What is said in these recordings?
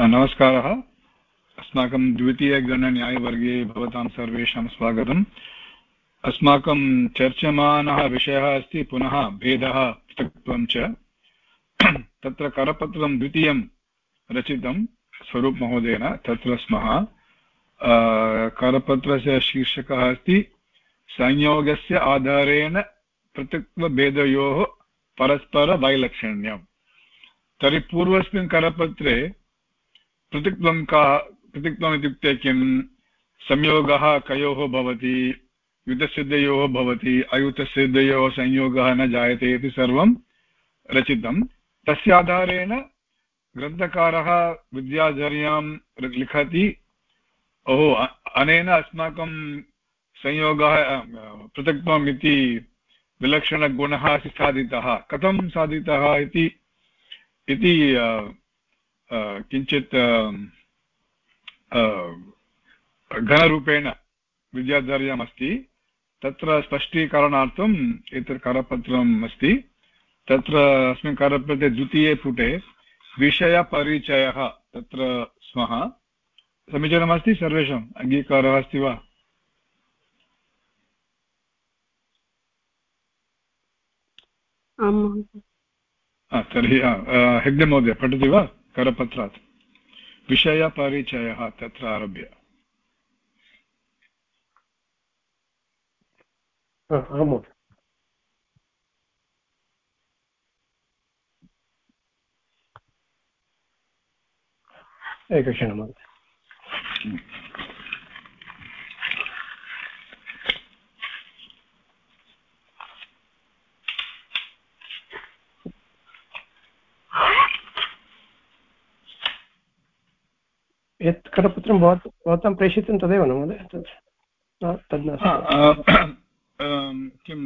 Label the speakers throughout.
Speaker 1: नमस्कारः। अस्माकं द्वितीयगणन्यायवर्गे भवतां सर्वेषां स्वागतम्। अस्माकं चर्च्यमानः विषयः अस्ति, पुनः भेदः, पृथक्त्वं च। तत्र करपत्रं द्वितीयं रचितं स्वरूपमहोदयेन तत्र स्मः। करपत्रस्य शीर्षकः अस्ति, संयोगस्य आधारेण पृथक्त्वभेदयोः परस्परवैलक्षण्यम् तर्हि पूर्वस्मिन् करपत्रे पृथक्त्वं का, पृथक्त्वम् इत्युक्ते किं संयोगः कयोः भवति? युतसिद्धयोः भवति? अयुतसिद्धयोः संयोगः न जायते इति सर्वं रचितं। तस्य आधारेण ग्रन्थकारः विद्याधर्यां लिखति। ओहो अनेन अस्माकं संयोगः पृथक्त्वम् इति विलक्षणगुणः साधितः कथं साधितः इति किञ्चित् घनरूपेण विद्याधर्यमस्ति तत्र स्पष्टीकरणार्थम् एतत् करपत्रम् अस्ति। तत्र अस्मिन् करपत्रे द्वितीये पुटे विषयपरिचयः तत्र स्मः। समीचीनमस्ति सर्वेषाम्? अङ्गीकारः अस्ति वा? तर्हि हेग्डे महोदय पठति वा? करपत्रात्। विषयपरिचयः तत्र आरभ्य।
Speaker 2: एकक्षणं यत् करपत्रं भवत् भवतां प्रेषितं तदेव न महोदय तद्
Speaker 1: किं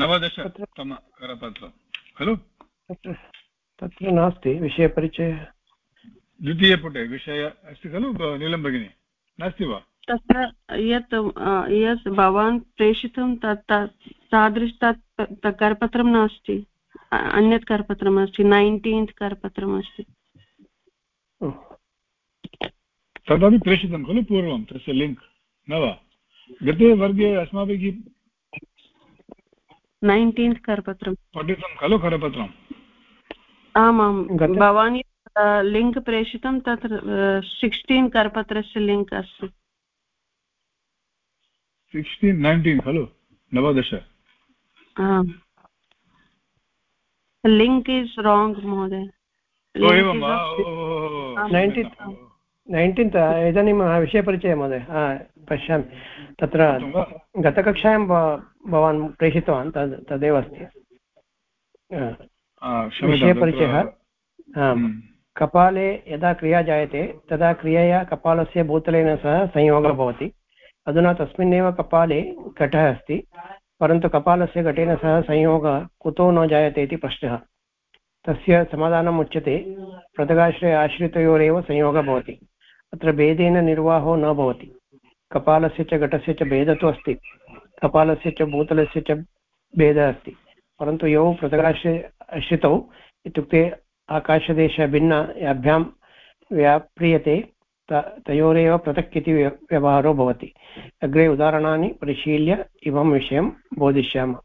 Speaker 1: नवदशतमकरपत्रं खलु?
Speaker 2: तत्र तत्र नास्ति विषयपरिचयः।
Speaker 1: द्वितीयपुटे विषय अस्ति खलु नीलं भगिनि? नास्ति वा?
Speaker 3: तत्र यत् यत् भवान् प्रेषितं तत् तादृश तत् करपत्रं नास्ति अन्यत् करपत्रम् अस्ति नैन्टीन्त् करपत्रम् अस्ति
Speaker 1: तदपि प्रेषितं खलु पूर्वं तस्य लिङ्क्। न वा? गते वर्गे अस्माभिः
Speaker 3: नैन्टीन्त् करपत्रं
Speaker 1: पठितं खलु करपत्रम्
Speaker 3: आमां भवान् लिङ्क् प्रेषितं तत्र सिक्स्टीन् करपत्रस्य लिङ्क् अस्ति।
Speaker 1: सिक्स्टीन् नैन्टीन् खलु? नवदश?
Speaker 3: लिङ्क् इस् राङ्ग् महोदय।
Speaker 2: नैन्टीन्त् इदानीं विषयपरिचयः महोदय. पश्यामि. तत्र गतकक्षायां भवान् प्रेषितवान् तद् तदेव अस्ति. विषयपरिचयः हम्म। कपाले यदा क्रिया जायते तदा क्रियया कपालस्य भूतलेन सह संयोगः भवति. अधुना तस्मिन्नेव कपाले घटः अस्ति परन्तु कपालस्य घटेन सह संयोगः कुतो न जायते इति प्रश्नः. तस्य समाधानम् उच्यते पृथगाश्रय आश्रितयोरेव संयोगः भवति. अत्र भेदेन निर्वाहो न भवति। कपालस्य च घटस्य च भेदः तु अस्ति। कपालस्य च भूतलस्य च भेदः अस्ति। परन्तु यौ पृथगाश्रय आश्रितौ इत्युक्ते आकाशदेशभिन्न याभ्यां व्याप्रियते तयोरेव पृथक् इति व्यवहारो भवति। अग्रे उदाहरणानि परिशील्य इमं विषयं बोधिष्यामः।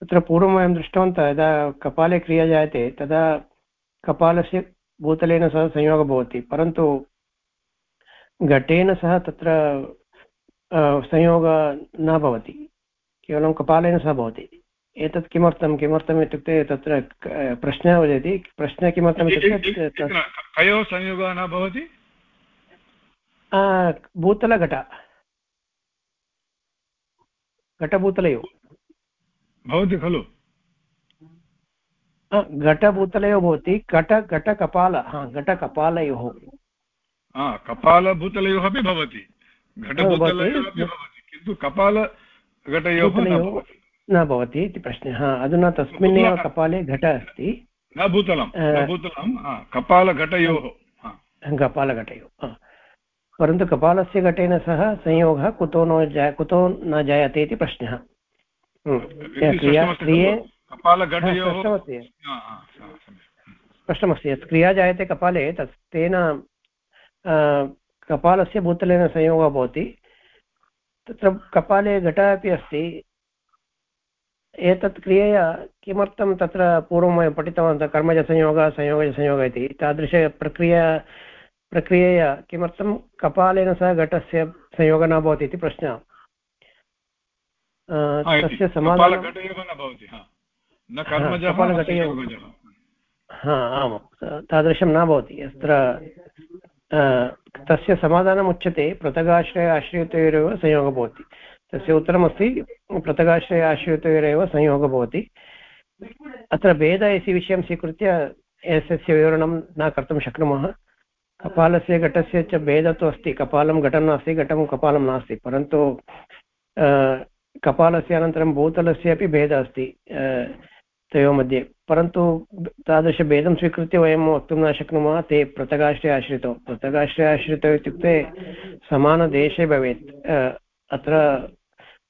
Speaker 2: तत्र पूर्वं वयं दृष्टवन्तः, यदा कपाले क्रिया जायते, तदा कपालस्य भूतलेन सह संयोगः भवति, परन्तु घटेन सह तत्र संयोगः न भवति। केवलं कपालेन सह भवति। एतत् किमर्थं? किमर्थम् इत्युक्ते तत्र प्रश्नः वदति। प्रश्नः किमर्थम् इत्युक्ते
Speaker 1: कयोः संयोगः न भवति?
Speaker 2: भूतलघट। घटभूतलयोः।
Speaker 1: भवति खलु?
Speaker 2: घटभूतलयोः भवति। घट घटकपाल हा घटकपालयोः।
Speaker 1: कपालभूतलयोः अपि भवति घटभूतलयोः अपि भवति किन्तु कपालघटयोः
Speaker 2: न भवति इति प्रश्नः अधुना तस्मिन्नेव कपाले घट अस्ति
Speaker 1: न भूतलं भूतलं कपालघटयोः
Speaker 2: कपालघटयोः परन्तु कपालस्य घटेन सह संयोगः कुतो न जाय कुतो न जायते इति प्रश्नः स्पष्टमस्ति यत् क्रिया जायते कपाले तत् तेन कपालस्य भूतलेन संयोगः भवति। तत्र कपाले घटः अपि अस्ति। एतत् क्रियया किमर्थं तत्र पूर्वं वयं पठितवन्तः कर्मजसंयोगः संयोगजसंयोगः इति? तादृशप्रक्रिया प्रक्रियया किमर्थं कपालेन सह घटस्य संयोगः न भवति इति प्रश्नः। तस्य समाधानं हा। आमां तादृशं न भवति यत्र तस्य समाधानम् उच्यते पृथगाश्रय आश्रयतयोरेव संयोगः भवति तस्य उत्तरमस्ति पृथगाश्रय आश्रयतयोरेव संयोगः भवति अत्र भेद इति विषयं स्वीकृत्य एतस्य विवरणं न कर्तुं शक्नुमः कपालस्य घटस्य च भेदः तु अस्ति कपालं घटं नास्ति घटं कपालं नास्ति परन्तु कपालस्य अनन्तरं भूतलस्य अपि भेदः अस्ति तयोः मध्ये परन्तु तादृशभेदं स्वीकृत्य वयं वक्तुं न शक्नुमः ते पृथगाश्रय आश्रितौ। पृथगाश्रय आश्रितौ इत्युक्ते समानदेशे भवेत्। अत्र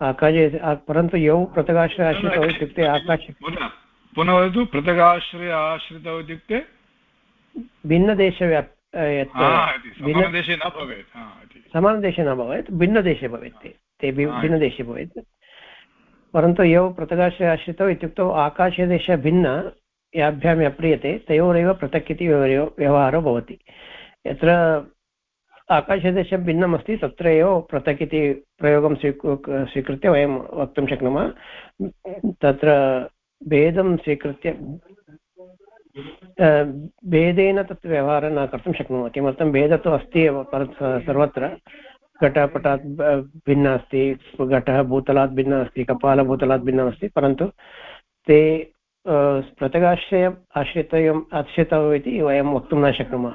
Speaker 2: आकाशे परन्तु यौ पृथगाश्रय आश्रितौ इत्युक्ते आकाशे
Speaker 1: पुनः वदतु पृथगाश्रय आश्रितौ इत्युक्ते?
Speaker 2: भिन्नदेशव्याप्
Speaker 1: समानदेशे न भवेत्
Speaker 2: समानदेशे न भवेत् भिन्नदेशे भवेत् ते। भिन्नदेशे भवेत्। परन्तु यौ पृथगाश्रय आश्रितौ इत्युक्तौ आकाशदेशः भिन्न याभ्यां यप्रियते तयोरेव पृथक् इति व्यवहारो भवति। यत्र आकाशदेशं भिन्नमस्ति तत्र एव पृथक् इति प्रयोगं स्वीकृत्य वयं वक्तुं शक्नुमः। तत्र भेदं स्वीकृत्य भेदेन तत् व्यवहारं न कर्तुं शक्नुमः। किमर्थं भेदः तु अस्ति एव सर्वत्र घटपटात् भिन्न अस्ति घटः भूतलात् भिन्नः अस्ति कपालभूतलात् भिन्नम् अस्ति परन्तु ते पृथगाश्रयम् आश्रितम् आश्रितौ इति वयं वक्तुं न शक्नुमः।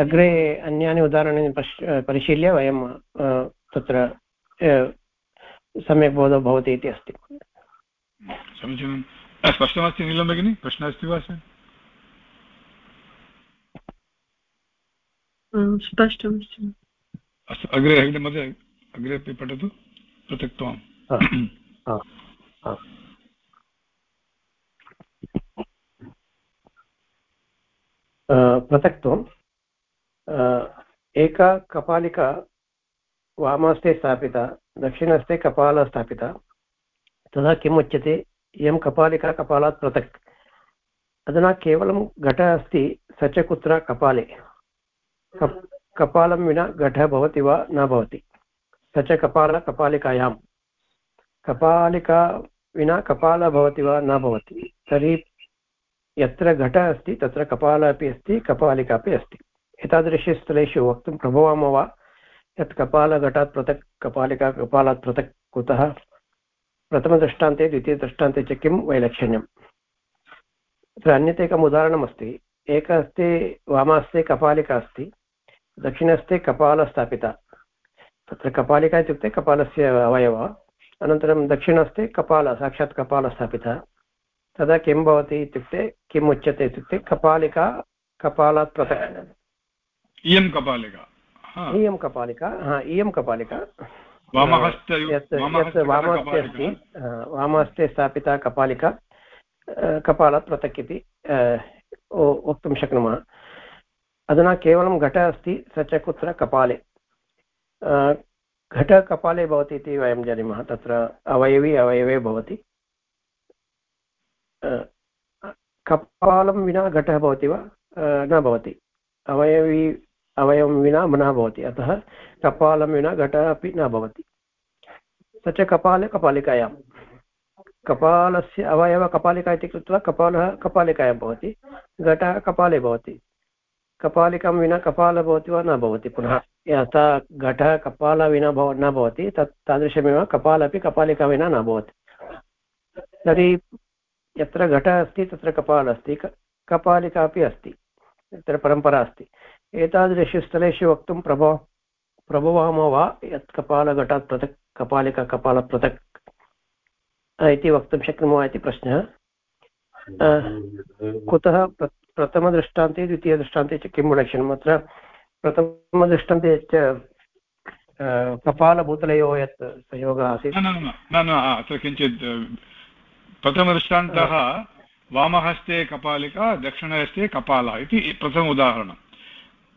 Speaker 2: अग्रे अन्यानि उदाहरणानि पश् परिशील्य वयं तत्र सम्यक् बोधो भवति इति अस्ति।
Speaker 1: समीचीनं। स्पष्टमस्ति नीलं भगिनि? प्रश्नः अस्ति वा
Speaker 3: स्पष्टमस्ति।
Speaker 1: अस्तु, अग्रे अग्रे मध्ये अग्रे अपि पठतु पृथक्त्वं
Speaker 2: पृथक्त्वम्। एका कपालिका वामहस्ते स्थापिता दक्षिणहस्ते कपालः स्थापिता। तदा किम् उच्यते? इयं कपालिका कपालात् पृथक्। अधुना केवलं घटः अस्ति स च कुत्र कपाले कपालं विना घटः भवति वा न भवति। स च कपाल कपालिका विना कपालः भवति वा न भवति। तर्हि यत्र घटः अस्ति, तत्र कपालः अपि अस्ति, कपालिका अपि अस्ति। एतादृशस्थलेषु वक्तुं प्रभवामः वा? यत् कपालघटात् पृथक्, कपालिका कपालात् पृथक् कुतः? प्रथमदृष्टान्ते, द्वितीयदृष्टान्ते च किं वैलक्षण्यम्? अत्र अन्यत् एकम् उदाहरणमस्ति। एक अस्ति वामास्ते कपालिका अस्ति। दक्षिणस्थे कपालः स्थापिता। तत्र कपालिका इत्युक्ते कपालस्य अवयवः। अनन्तरं दक्षिणस्थे कपालः साक्षात् कपालः स्थापितः। तदा किं भवति इत्युक्ते किम् उच्यते इत्युक्ते कपालिका कपालात् पृथक्
Speaker 1: इयं कपालिका।
Speaker 2: इयं कपालिका हा इयं कपालिका।
Speaker 1: यत्
Speaker 2: वामहस्ते अस्ति वामहस्ते स्थापिता कपालिका कपालात् पृथक् इति वक्तुं शक्नुमः। अधुना केवलं घटः अस्ति, स च कुत्र कपाले घटः कपाले भवति इति वयं जानीमः, तत्र अवयवी अवयवे भवति। कपालं विना घटः भवति वा? न भवति। अवयवी अवयवं विना न भवति, अतः कपालं विना घटः अपि न भवति। स च कपाले कपालिकायां। कपालस्य अवयव कपालिका इति कृत्वा कपालः कपालिकायां भवति, घटः कपाले भवति। कपालिकां विना कपालः भवति वा न भवति? पुनः यथा घटः कपालः विना भव न भवति तत् तादृशमेव कपालः अपि कपालिका विना न भवति। तर्हि यत्र घटः अस्ति तत्र कपालः अस्ति कपालिका अपि अस्ति तत्र परम्परा अस्ति। एतादृशेषु स्थलेषु वक्तुं प्रभव प्रभवामः वा यत् कपालघटात् पृथक् कपालिका कपालः पृथक् इति वक्तुं शक्नुमः इति प्रश्नः। कुतः प्रथमदृष्टान्ते द्वितीयदृष्टान्ते च किं लक्षणम् अत्र प्रथमदृष्टान्ते च कपालभूतलयोः यत् संयोगः आसीत्।
Speaker 1: न न अत्र किञ्चित् प्रथमदृष्टान्तः वामहस्ते कपालिका दक्षिणहस्ते कपालः इति प्रथम उदाहरणं।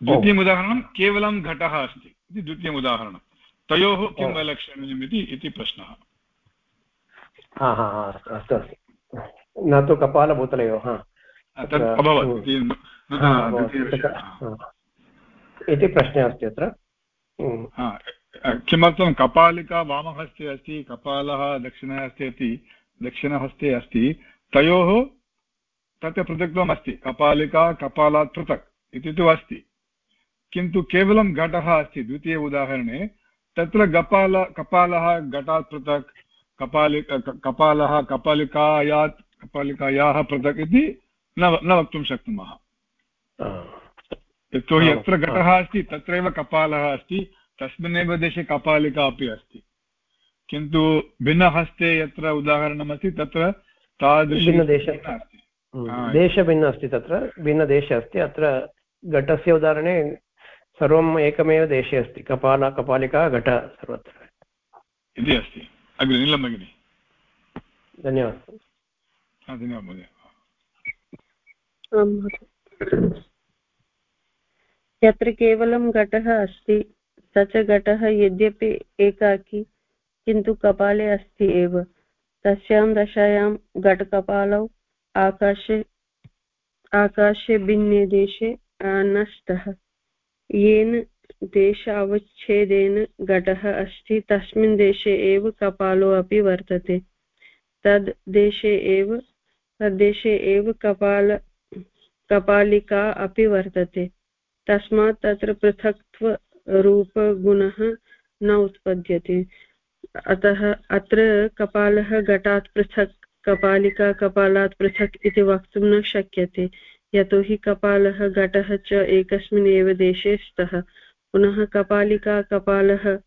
Speaker 1: द्वितीयम् उदाहरणं केवलं घटः अस्ति इति द्वितीयम् उदाहरणं। तयोः किं वैलक्षण्यम् इति इति प्रश्नः।
Speaker 2: अस्तु अस्तु। न तु कपालभूतलयोः इति प्रश्नः अस्ति अत्र।
Speaker 1: किमर्थं कपालिका वामहस्ते अस्ति कपालः दक्षिणहस्ते अस्ति दक्षिणहस्ते अस्ति तयोः तत्र पृथक्त्वम् अस्ति कपालिका कपालात् पृथक् इति तु अस्ति। किन्तु केवलं घटः अस्ति द्वितीय उदाहरणे तत्र कपाल कपालः घटात् पृथक् कपालि कपालः कपालिकायात् कपालिकायाः पृथक् इति न न वक्तुं शक्नुमः। यतोहि यत्र घटः अस्ति तत्रैव कपालः अस्ति तस्मिन्नेव देशे कपालिका अपि अस्ति। किन्तु भिन्नहस्ते यत्र उदाहरणमस्ति तत्र
Speaker 2: तादृशदेश देशभिन्न अस्ति। तत्र भिन्नदेशे अस्ति अत्र घटस्य उदाहरणे सर्वम् एकमेव देशे अस्ति कपाल कपालिका घट सर्वत्र।
Speaker 1: इति अस्ति। अग्रे नीलं भगिनि।
Speaker 2: धन्यवादः।
Speaker 1: धन्यवादः महोदय।
Speaker 3: यत्र केवलं घटः अस्ति, स च घटः यद्यपि एकाकी, किन्तु कपाले अस्ति एव। तस्यां दशायां घटकपालौ आकाशे आकाशे भिन्ने देशे नष्टः। येन देश अवच्छेदेन घटः अस्ति, तस्मिन् देशे एव कपालो अपि वर्तते। तद् देशे एव, तद्देशे एव कपाल कपालिका अपि वर्तते। तस्मात् तत्र पृथक्त्वरूपगुणः न उत्पद्यते। अतः अत्र कपालः घटात् पृथक्, कपालिका कपालात् पृथक् इति वक्तुं न शक्यते। यतोहि कपालः घटः च एकस्मिन् एव देशे स्तः। पुनः कपालिका कपालः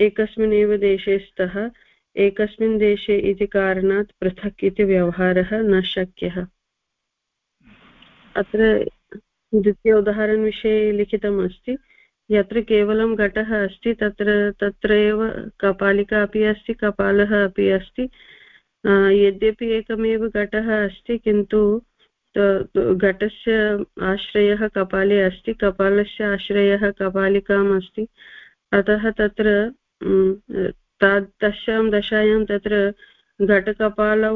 Speaker 3: एकस्मिन् एव देशे स्तः। एकस्मिन् देशे इति कारणात् पृथक् इति व्यवहारः न शक्यः। अत्र द्वितीय उदाहरणविषये लिखितम् अस्ति यत्र केवलं घटः अस्ति, तत्र तत्र एव कपालिका अपि अस्ति, कपालः अपि अस्ति। यद्यपि एकमेव घटः अस्ति, किन्तु घटस्य आश्रयः कपाले अस्ति, कपालस्य आश्रयः कपालिकाम् अस्ति। अतः तत्र तस्यां दशायां तत्र घटकपालौ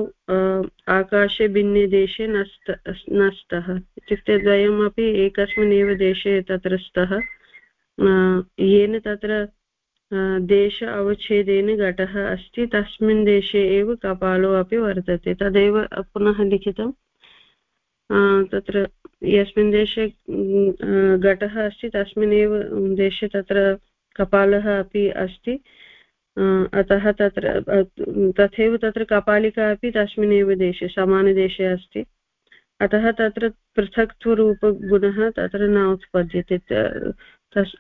Speaker 3: आकाशे भिन्ने देशे नस्त नस्तः इत्युक्ते द्वयमपि एकस्मिन् एव देशे तत्र स्तः। येन तत्र देश अवच्छेदेन घटः अस्ति, तस्मिन् देशे एव कपालो अपि वर्तते। तदेव पुनः लिखितं। तत्र यस्मिन् देशे घटः अस्ति तस्मिन् एव देशे तत्र कपालः अपि अस्ति। अतः तत्र तथैव तत्र कपालिका अपि तस्मिन्नेव देशे समानदेशे अस्ति। अतः तत्र पृथक्त्वरूपगुणः तत्र न उत्पद्यते।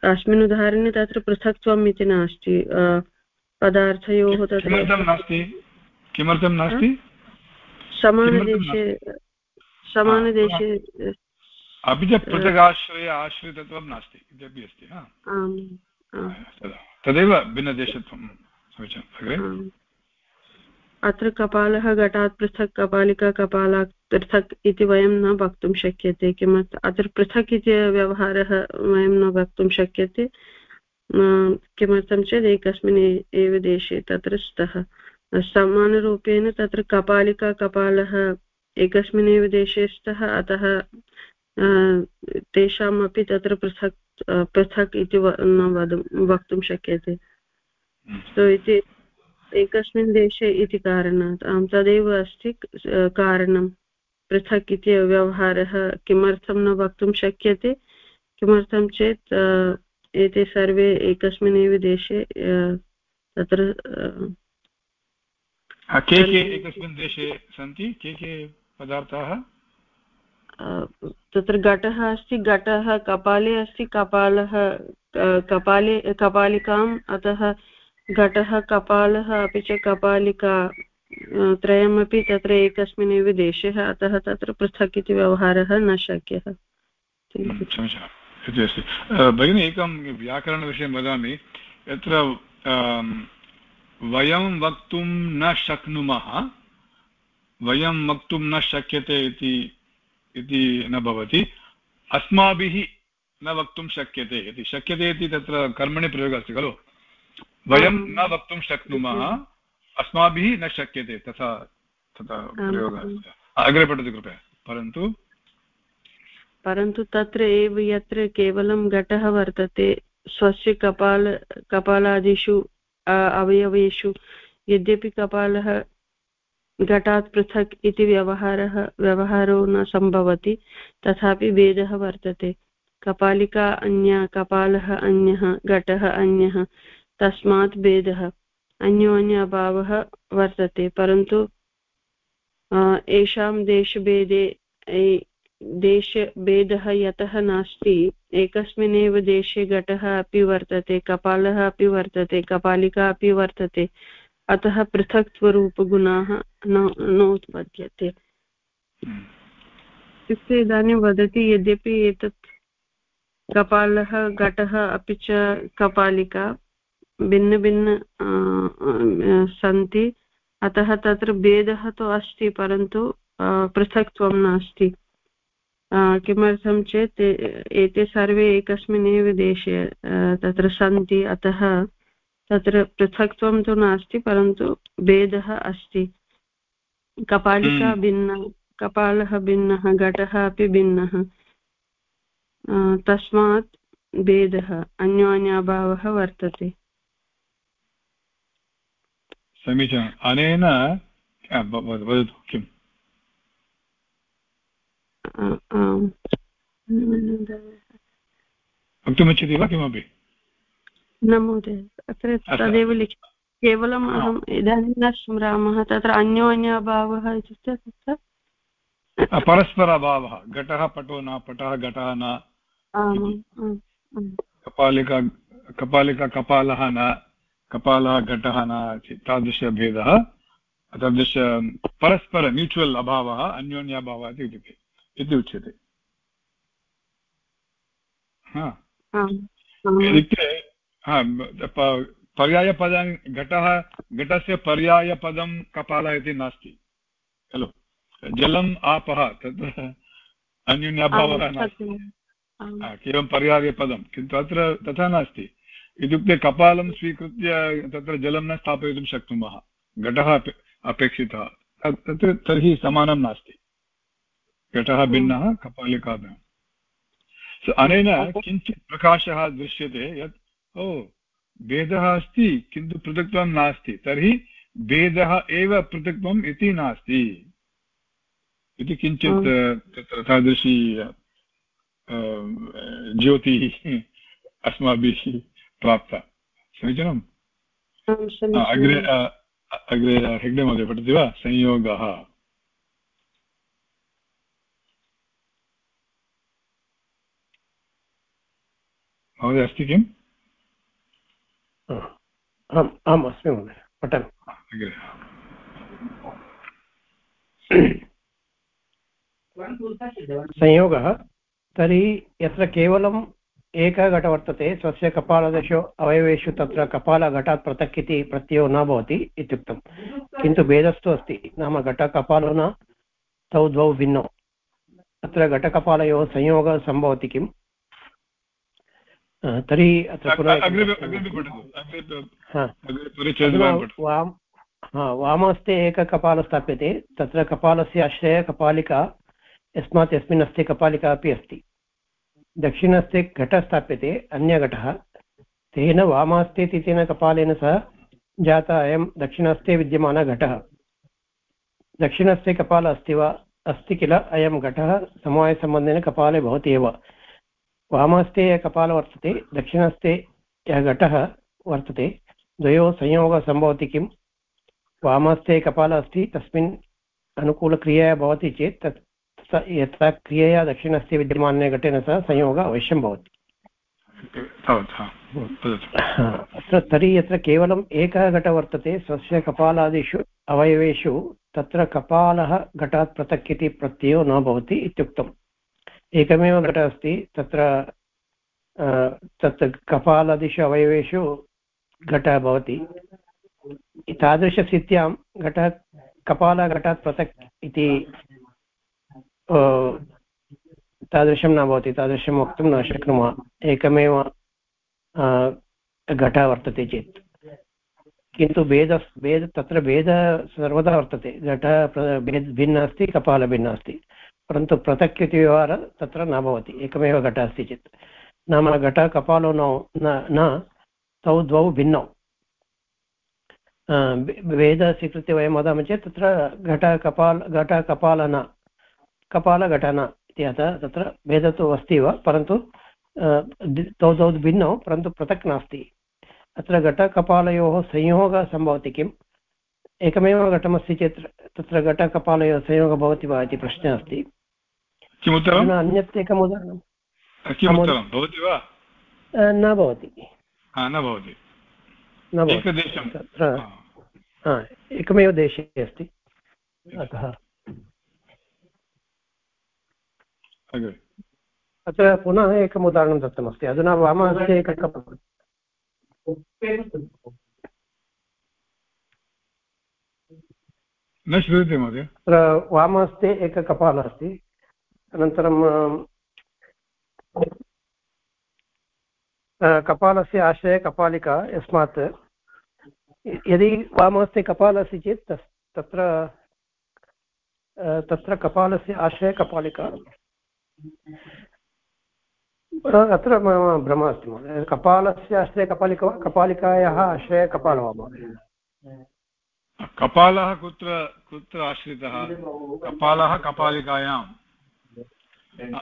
Speaker 3: अस्मिन् उदाहरणे तत्र पृथक्त्वम् इति नास्ति। पदार्थयोः
Speaker 1: तत्र नास्ति? किमर्थं नास्ति?
Speaker 3: समानदेशे समानदेशे
Speaker 1: अपि च पृथक् आश्रय आश्रितत्वं नास्ति। इत्यपि अस्ति तदेव भिन्नदेशत्वं
Speaker 3: अत्र कपालः घटात् पृथक् कपालिका कपालात् पृथक् इति वयं न वक्तुं शक्यते, किमर्थम्? अत्र पृथक् इति व्यवहारः वयं न वक्तुं शक्यते। किमर्थं चेत् एकस्मिन् एव देशे तत्र स्तः। समानरूपेण तत्र कपालिका कपालः एकस्मिन् एव देशे स्तः, अतः तेषामपि तत्र पृथक् पृथक् इति न वद वक्तुं शक्यते। सो इति एकस्मिन् देशे इति कारणात् आं तदेव अस्ति कारणं। पृथक् इति व्यवहारः किमर्थं न वक्तुं शक्यते किमर्थं चेत् एते सर्वे एकस्मिन् एव देशे तत्र
Speaker 1: के के एकस्मिन् देशे सन्ति? के के पदार्थाः?
Speaker 3: तत्र घटः अस्ति, घटः कपाले अस्ति, कपालः कपाले, कपालिकाम्, अतः घटः कपालः अपि च कपालिका त्रयमपि तत्र एकस्मिन् एव देशे, अतः तत्र पृथक् इति व्यवहारः न शक्यः।
Speaker 1: इति अस्ति। भगिनि, एकं व्याकरणविषयं वदामि। यत्र वयं वक्तुं न शक्नुमः, वयं वक्तुं न शक्यते इति न भवति। अस्माभिः न वक्तुं शक्यते इति। शक्यते इति तत्र कर्मणि प्रयोगः अस्ति खलु। वयं न वक्तुं शक्नुमः। अस्माभिः न शक्यते तथा तथा प्रयोगः अग्रे पठतु कृपया। परन्तु
Speaker 3: परन्तु तत्र एव यत्र केवलं घटः वर्तते स्वस्य कपाल कपालादिषु अवयवेषु यद्यपि कपालः घटात् पृथक् इति व्यवहारः, व्यवहारो न सम्भवति, तथापि भेदः वर्तते। कपालिका अन्या, कपालः अन्यः, घटः अन्यः, तस्मात् भेदः अन्योन्य अभावः वर्तते। परन्तु येषां देशभेदे देशभेदः यतः नास्ति, एकस्मिन्नेव देशे घटः अपि वर्तते, कपालः अपि वर्तते, कपालिका अपि वर्तते। अतः पृथक्त्वरूपगुणाः नोत्पद्यते इत्युक्ते इदानीं वदति यद्यपि एतत् कपालः, घटः अपि च कपालिका भिन्नभिन्न सन्ति, अतः तत्र भेदः तु अस्ति, परन्तु पृथक्त्वं नास्ति। किमर्थं चेत् एते सर्वे एकस्मिन् देशे तत्र सन्ति, अतः तत्र पृथक्त्वं तु नास्ति परन्तु भेदः अस्ति। कपालिका हम्म। भिन्ना कपालः भिन्नः घटः अपि भिन्नः। तस्मात् भेदः अन्योन्याभावः वर्तते।
Speaker 1: समीचीनम् अनेन वदतु किम्? वक्तुमिच्छति वा किमपि?
Speaker 3: न महोदय अत्र तदेव लिखि केवलम् अहम् इदानीं न स्मरामः तत्र अन्योन्यभावः इत्युक्ते तत्र
Speaker 1: परस्परभावः। घटः पटो न पटः घटः न। कपालिका कपालिका कपालः न कपालः घटः न तादृशभेदः। तादृश परस्पर म्यूचुवल् अभावः अन्योन्याभावः इति इति उच्यते। इत्युक्ते पर्यायपदानि घटः घटस्य पर्यायपदं कपालः इति नास्ति। खलु? जलम् आपः तत्र अन्योन्याभावः नास्ति। केवलं पर्यायपदं किन्तु अत्र तथा नास्ति। इत्युक्ते कपालं स्वीकृत्य तत्र जलं न स्थापयितुं शक्नुमः। घटः अपेक्षितः। तत्र तर्हि समानं नास्ति। घटः भिन्नः कपालिका भिन्नः। अनेन किञ्चित् प्रकाशः दृश्यते यत् ओ भेदः अस्ति किन्तु पृथक्त्वं नास्ति। तर्हि भेदः एव पृथक्त्वम् इति नास्ति। इति किञ्चित् तत्र तादृशी ज्योतिः अस्माभिः प्राप्ता। समीचीनम्? अग्रे अग्रे हेग्डे महोदय पठति वा? संयोगः। महोदय अस्ति किम्?
Speaker 2: आम् आम् अस्मि महोदय पठन् संयोगः तर्हि यत्र केवलं एकः घटः वर्तते स्वस्य कपालदशो अवयवेषु तत्र कपालघटात् पृथक् इति प्रत्ययो न भवति इत्युक्तं किन्तु भेदस्तु अस्ति नाम घटकपालो न तौ द्वौ भिन्नौ। अत्र घटकपालयोः संयोगः सम्भवति किम्? तर्हि अत्र वाम् वामहस्ते एककपालः स्थाप्यते तत्र कपालस्य आश्रय कपालिका यस्मात् यस्मिन् हस्ते कपालिका अपि अस्ति। दक्षिणहस्ते घटः स्थाप्यते अन्यघटः। तेन वामहस्ते तेन कपालेन सह जातः अयं दक्षिणहस्ते विद्यमानः घटः। दक्षिणहस्ते कपालः अस्ति वा अस्ति किल अयं घटः समवायसम्बन्धेन कपाले भवति एव। वामहस्ते कपालः वर्तते दक्षिणहस्ते यः घटः वर्तते द्वयोः संयोगः सम्भवति किं वामहस्ते कपालः अस्ति तस्मिन् अनुकूलक्रियया भवति चेत् तत् यथा क्रियया दक्षिणस्य विद्यमाने घटेन सह संयोगः अवश्यं भवति। अत्र तर्हि यत्र केवलम् एकः घटः वर्तते स्वस्य कपालादिषु अवयवेषु तत्र कपालः घटात् पृथक् इति प्रत्ययो न भवति इत्युक्तम्। एकमेव घटः अस्ति, तत्र तत् कपालादिषु अवयवेषु घटः भवति। तादृशस्थित्यां घटः, कपालघटात् पृथक् इति तादृशं न भवति, तादृशं वक्तुं न शक्नुमः। एकमेव घटः वर्तते चेत्। किन्तु भेद भेद, तत्र भेदः सर्वदा वर्तते। घटः भिन्नः अस्ति कपालः भिन्नः अस्ति। परन्तु पृथक् इति व्यवहारः तत्र न भवति, एकमेव घटः अस्ति चेत्। नाम घटः कपालो न तौ द्वौ भिन्नौ। वेदः स्वीकृत्य वयं वदामः चेत् तत्र घटः कपाल घटः कपाल न कपालघटः न इति अतः तत्र भेदः तु अस्ति एव, परन्तु तौ द्वौ भिन्नौ, परन्तु पृथक् नास्ति। अत्र घटकपालयोः संयोगः सम्भवति किम्? एकमेव घटमस्ति चेत् तत्र घटकपालयोः संयोगः भवति वा इति प्रश्नः अस्ति।
Speaker 1: किमुत्तरम्
Speaker 2: अन्यत् एकम् उदाहरणं।
Speaker 1: भवति वा?
Speaker 2: न भवति।
Speaker 1: न भवति।
Speaker 2: न भवति। तत्र एकमेव देशे अस्ति। अतः अत्र पुनः एकम् उदाहरणं दत्तमस्ति। अधुना वामहस्ते एकः
Speaker 1: न श्रूयते महोदय।
Speaker 2: तत्र वामहस्ते एकः कपालः अस्ति अनन्तरं कपालस्य आश्रये कपालिका यस्मात्, यदि वामहस्ते कपालः अस्ति चेत् तस्, तत्र तत्र कपालस्य आश्रये कपालिका। अत्र मम भ्रमः अस्ति महोदय। कपालस्य आश्रये कपालिका कपालिकायाः आश्रये कपालः वा महोदय?
Speaker 1: कपालः कुत्र कुत्र आश्रितः? कपालः कपालिकायाम्।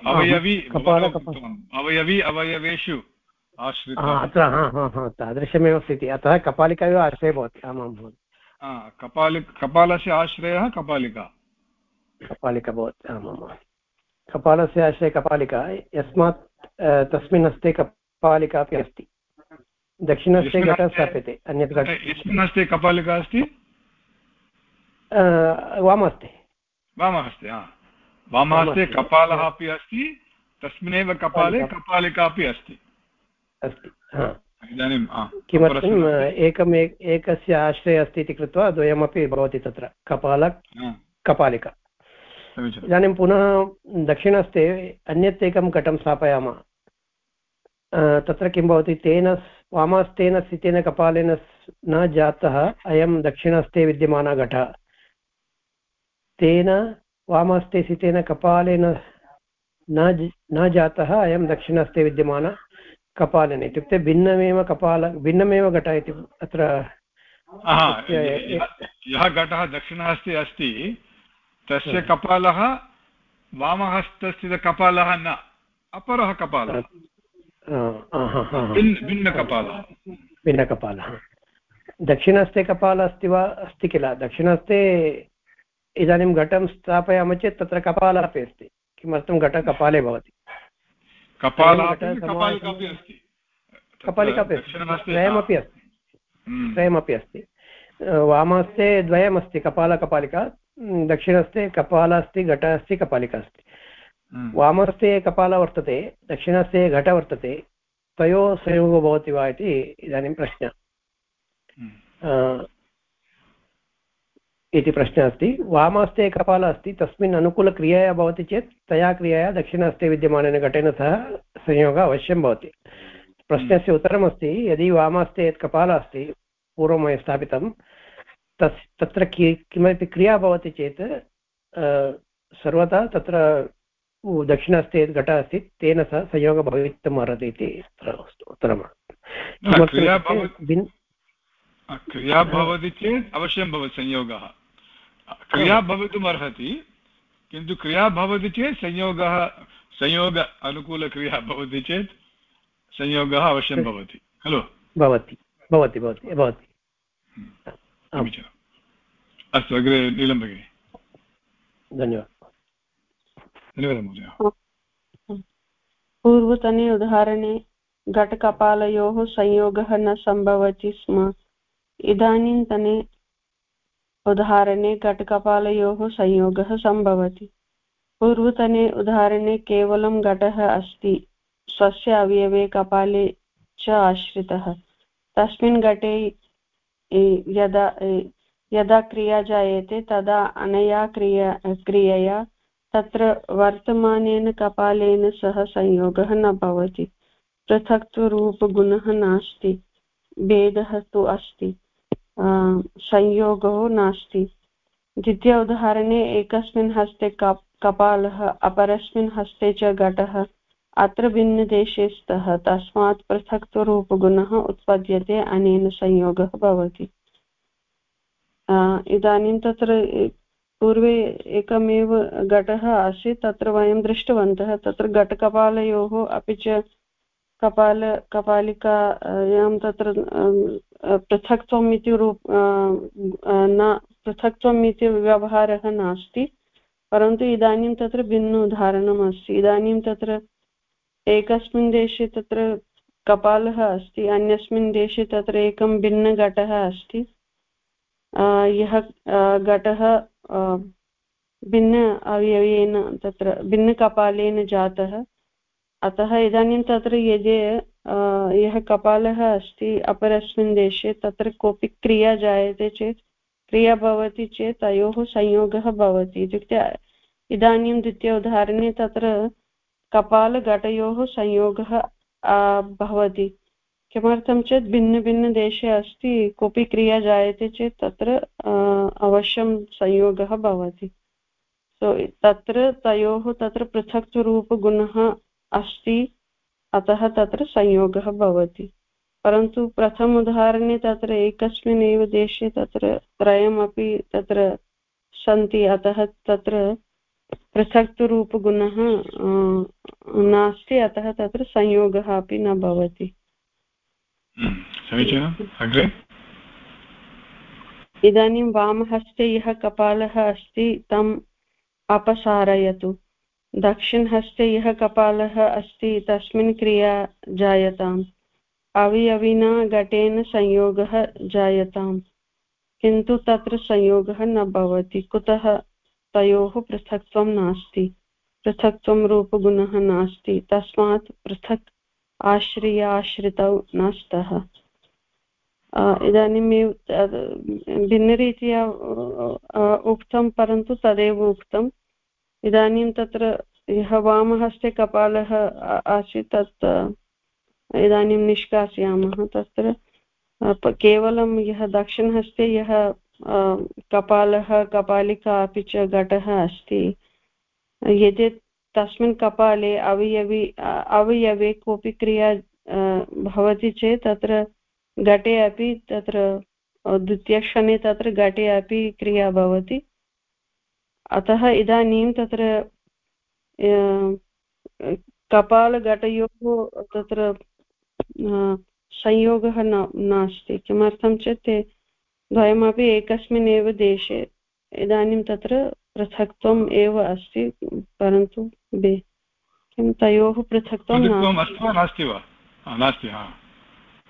Speaker 1: अवयवी अवयवी अवयवेषु आश्रितः।
Speaker 2: अत्र तादृशमेव स्थितिः। अतः कपालिका एव आश्रये भवति। आमां भवति
Speaker 1: कपालि कपालस्य आश्रयः कपालिका।
Speaker 2: कपालिका भवति। आमां कपालस्य आश्रये कपालिका। यस्मात् तस्मिन् हस्ते कपालिका अपि अस्ति। दक्षिणहस्ते घटः स्थाप्यते अन्यत् घट
Speaker 1: यस्मिन् हस्ते कपालिका अस्ति?
Speaker 2: वामहस्ते
Speaker 1: वामहस्ते वामहस्ते कपालः अपि अस्ति तस्मिन्नेव कपाले कपालिका अपि अस्ति
Speaker 2: अस्ति
Speaker 1: इदानीं
Speaker 2: किमर्थम् एकम् एकस्य आश्रये अस्ति इति कृत्वा द्वयमपि भवति तत्र. कपाल कपालिका इदानीं पुनः दक्षिणस्थे अन्यत् एकं घटं स्थापयामः तत्र किं भवति तेन वामहस्तेन स्थितेन कपालेन न जातः अयं दक्षिणहस्ते विद्यमानः घटः. तेन वामहस्ते स्थितेन कपालेन न न जातः अयं दक्षिणहस्ते विद्यमान कपालेन। इत्युक्ते भिन्नमेव कपाल भिन्नमेव घटः इति अत्र
Speaker 1: यः घटः दक्षिणहस्ते अस्ति तस्य कपालः वामहस्तस्थितकपालः न अपरः कपालः। भिन्नकपालः
Speaker 2: भिन्नकपालः दक्षिणहस्ते कपालः अस्ति वा अस्ति किल? दक्षिणहस्ते इदानीं घटं स्थापयामः चेत् तत्र कपालः अपि अस्ति। किमर्थं घटः कपाले भवति? कपालिका अपि अस्ति। त्रयमपि अस्ति। त्रयमपि अस्ति। वामहस्ते द्वयमस्ति कपालकपालिका दक्षिणहस्ते कपालः अस्ति घटः अस्ति कपालिका अस्ति। वामहस्ते कपालः वर्तते दक्षिणहस्ते घटः वर्तते। तयोः संयोगो भवति वा इति इदानीं प्रश्नः। इति प्रश्नः अस्ति। वामहस्ते कपालः अस्ति। तस्मिन् अनुकूलक्रियया भवति चेत् तया क्रियया दक्षिणहस्ते विद्यमानेन घटेन सह संयोगः अवश्यं भवति। प्रश्नस्य उत्तरमस्ति यदि वामहस्ते यत् कपालः अस्ति पूर्वं मया स्थापितं तस् तत्र कि किमपि क्रिया भवति चेत् सर्वदा तत्र दक्षिणहस्ते यत् घटः अस्ति तेन सह संयोगः भवितुम् अर्हति इति उत्तरम्।
Speaker 1: क्रिया भवति चेत् अवश्यं भवति संयोगः। क्रिया भवितुम् अर्हति किन्तु क्रिया भवति चेत् संयोगः संयोग अनुकूलक्रिया भवति चेत् संयोगः अवश्यं भवति खलु?
Speaker 2: भवति भवति भवति भवति।
Speaker 1: हम्म। समीचीनम्। अस्तु अग्रे नीलं भगिनि।
Speaker 2: धन्यवादः।
Speaker 1: धन्यवादः महोदय।
Speaker 3: पूर्वतने उदाहरणे घटकपालयोः संयोगः न सम्भवति स्म। इदानीन्तने उदाहरणे घटकपालयोः संयोगः सम्भवति। पूर्वतने उदाहरणे केवलं घटः अस्ति, स्वस्य अवयवे कपाले च आश्रितः। तस्मिन् घटे यदा यदा क्रिया जायते, तदा अनया क्रिया, क्रियया तत्र वर्तमानेन कपालेन सह संयोगः न भवति। पृथक्त्वरूपगुणः नास्ति, भेदः तु अस्ति। संयोगो नास्ति। द्वितीय उदाहरणे, एकस्मिन् हस्ते कपालः, अपरस्मिन् हस्ते च घटः। अत्र भिन्नदेशे स्तः। तस्मात् पृथक्त्वरूपगुणः उत्पद्यते, अनेन संयोगः भवति। इदानीं तत्र पूर्वे एकमेव घटः आसीत्, तत्र वयं दृष्टवन्तः। तत्र घटकपालयोः अपि च कपाल, कपालिकायां तत्र पृथक्त्वम् इति रूप न पृथक्त्वम् इति व्यवहारः नास्ति, परन्तु इदानीं तत्र भिन्न उदाहरणम् अस्ति। इदानीं तत्र एकस्मिन् देशे तत्र कपालः अस्ति, अन्यस्मिन् देशे तत्र एकं भिन्नघटः अस्ति। यः घटः भिन्न अवयवेन तत्र, भिन्नकपालेन जातः। अतः इदानीं तत्र यदि यः कपालः अस्ति अपरस्मिन् देशे, तत्र कोऽपि क्रिया जायते चेत्, क्रिया भवति चेत् तयोः संयोगः भवति। इत्युक्ते, इदानीं द्वितीय उदाहरणे तत्र कपालघटयोः संयोगः भवति। किमर्थं चेत् भिन्नभिन्नदेशे अस्ति, कोऽपि क्रिया जायते चेत् तत्र अवश्यं संयोगः भवति। सो तत्र तयोः, तत्र पृथक् अस्ति। अतः तत्र संयोगः भवति। परन्तु प्रथम उदाहरणे तत्र एकस्मिन् एव देशे तत्र त्रयमपि तत्र सन्ति। अतः तत्र पृथक्तुरूपगुणः नास्ति। अतः तत्र संयोगः अपि न भवति। इदानीं वामहस्ते यः कपालः अस्ति तम् अपसारयतु। दक्षिणहस्ते यः कपालः अस्ति, तस्मिन् क्रिया जायताम्। अवयविना घटेन संयोगः जायताम्। किन्तु तत्र संयोगः न भवति, कुतः? तयोः पृथक्त्वं नास्ति। पृथक्त्वं रूपगुणः नास्ति। तस्मात् पृथक् आश्रयाश्रितौ न स्तः इदानीमेव भिन्नरीत्या उक्तं, परन्तु तदेव उक्तम्। इदानीं तत्र यः वामहस्ते कपालः आसीत्, तत् इदानीं निष्कासयामः। तत्र केवलं यः दक्षिणहस्ते यः कपालः, कपालिका अपि च घटः अस्ति, यदि तस्मिन् कपाले अवयवि अवयवे कोऽपि क्रिया भवति चेत् तत्र घटे अपि तत्र द्वितीयक्षणे तत्र घटे अपि क्रिया भवति। अतः इदानीं तत्र कपालघटयोः तत्र संयोगः न नास्ति। किमर्थं चेत् ते द्वयमपि एकस्मिन् एव देशे इदानीं तत्र पृथक्त्वम् एव अस्ति परन्तु बे किं तयोः पृथक्त्वं
Speaker 1: नास्ति। वा नास्ति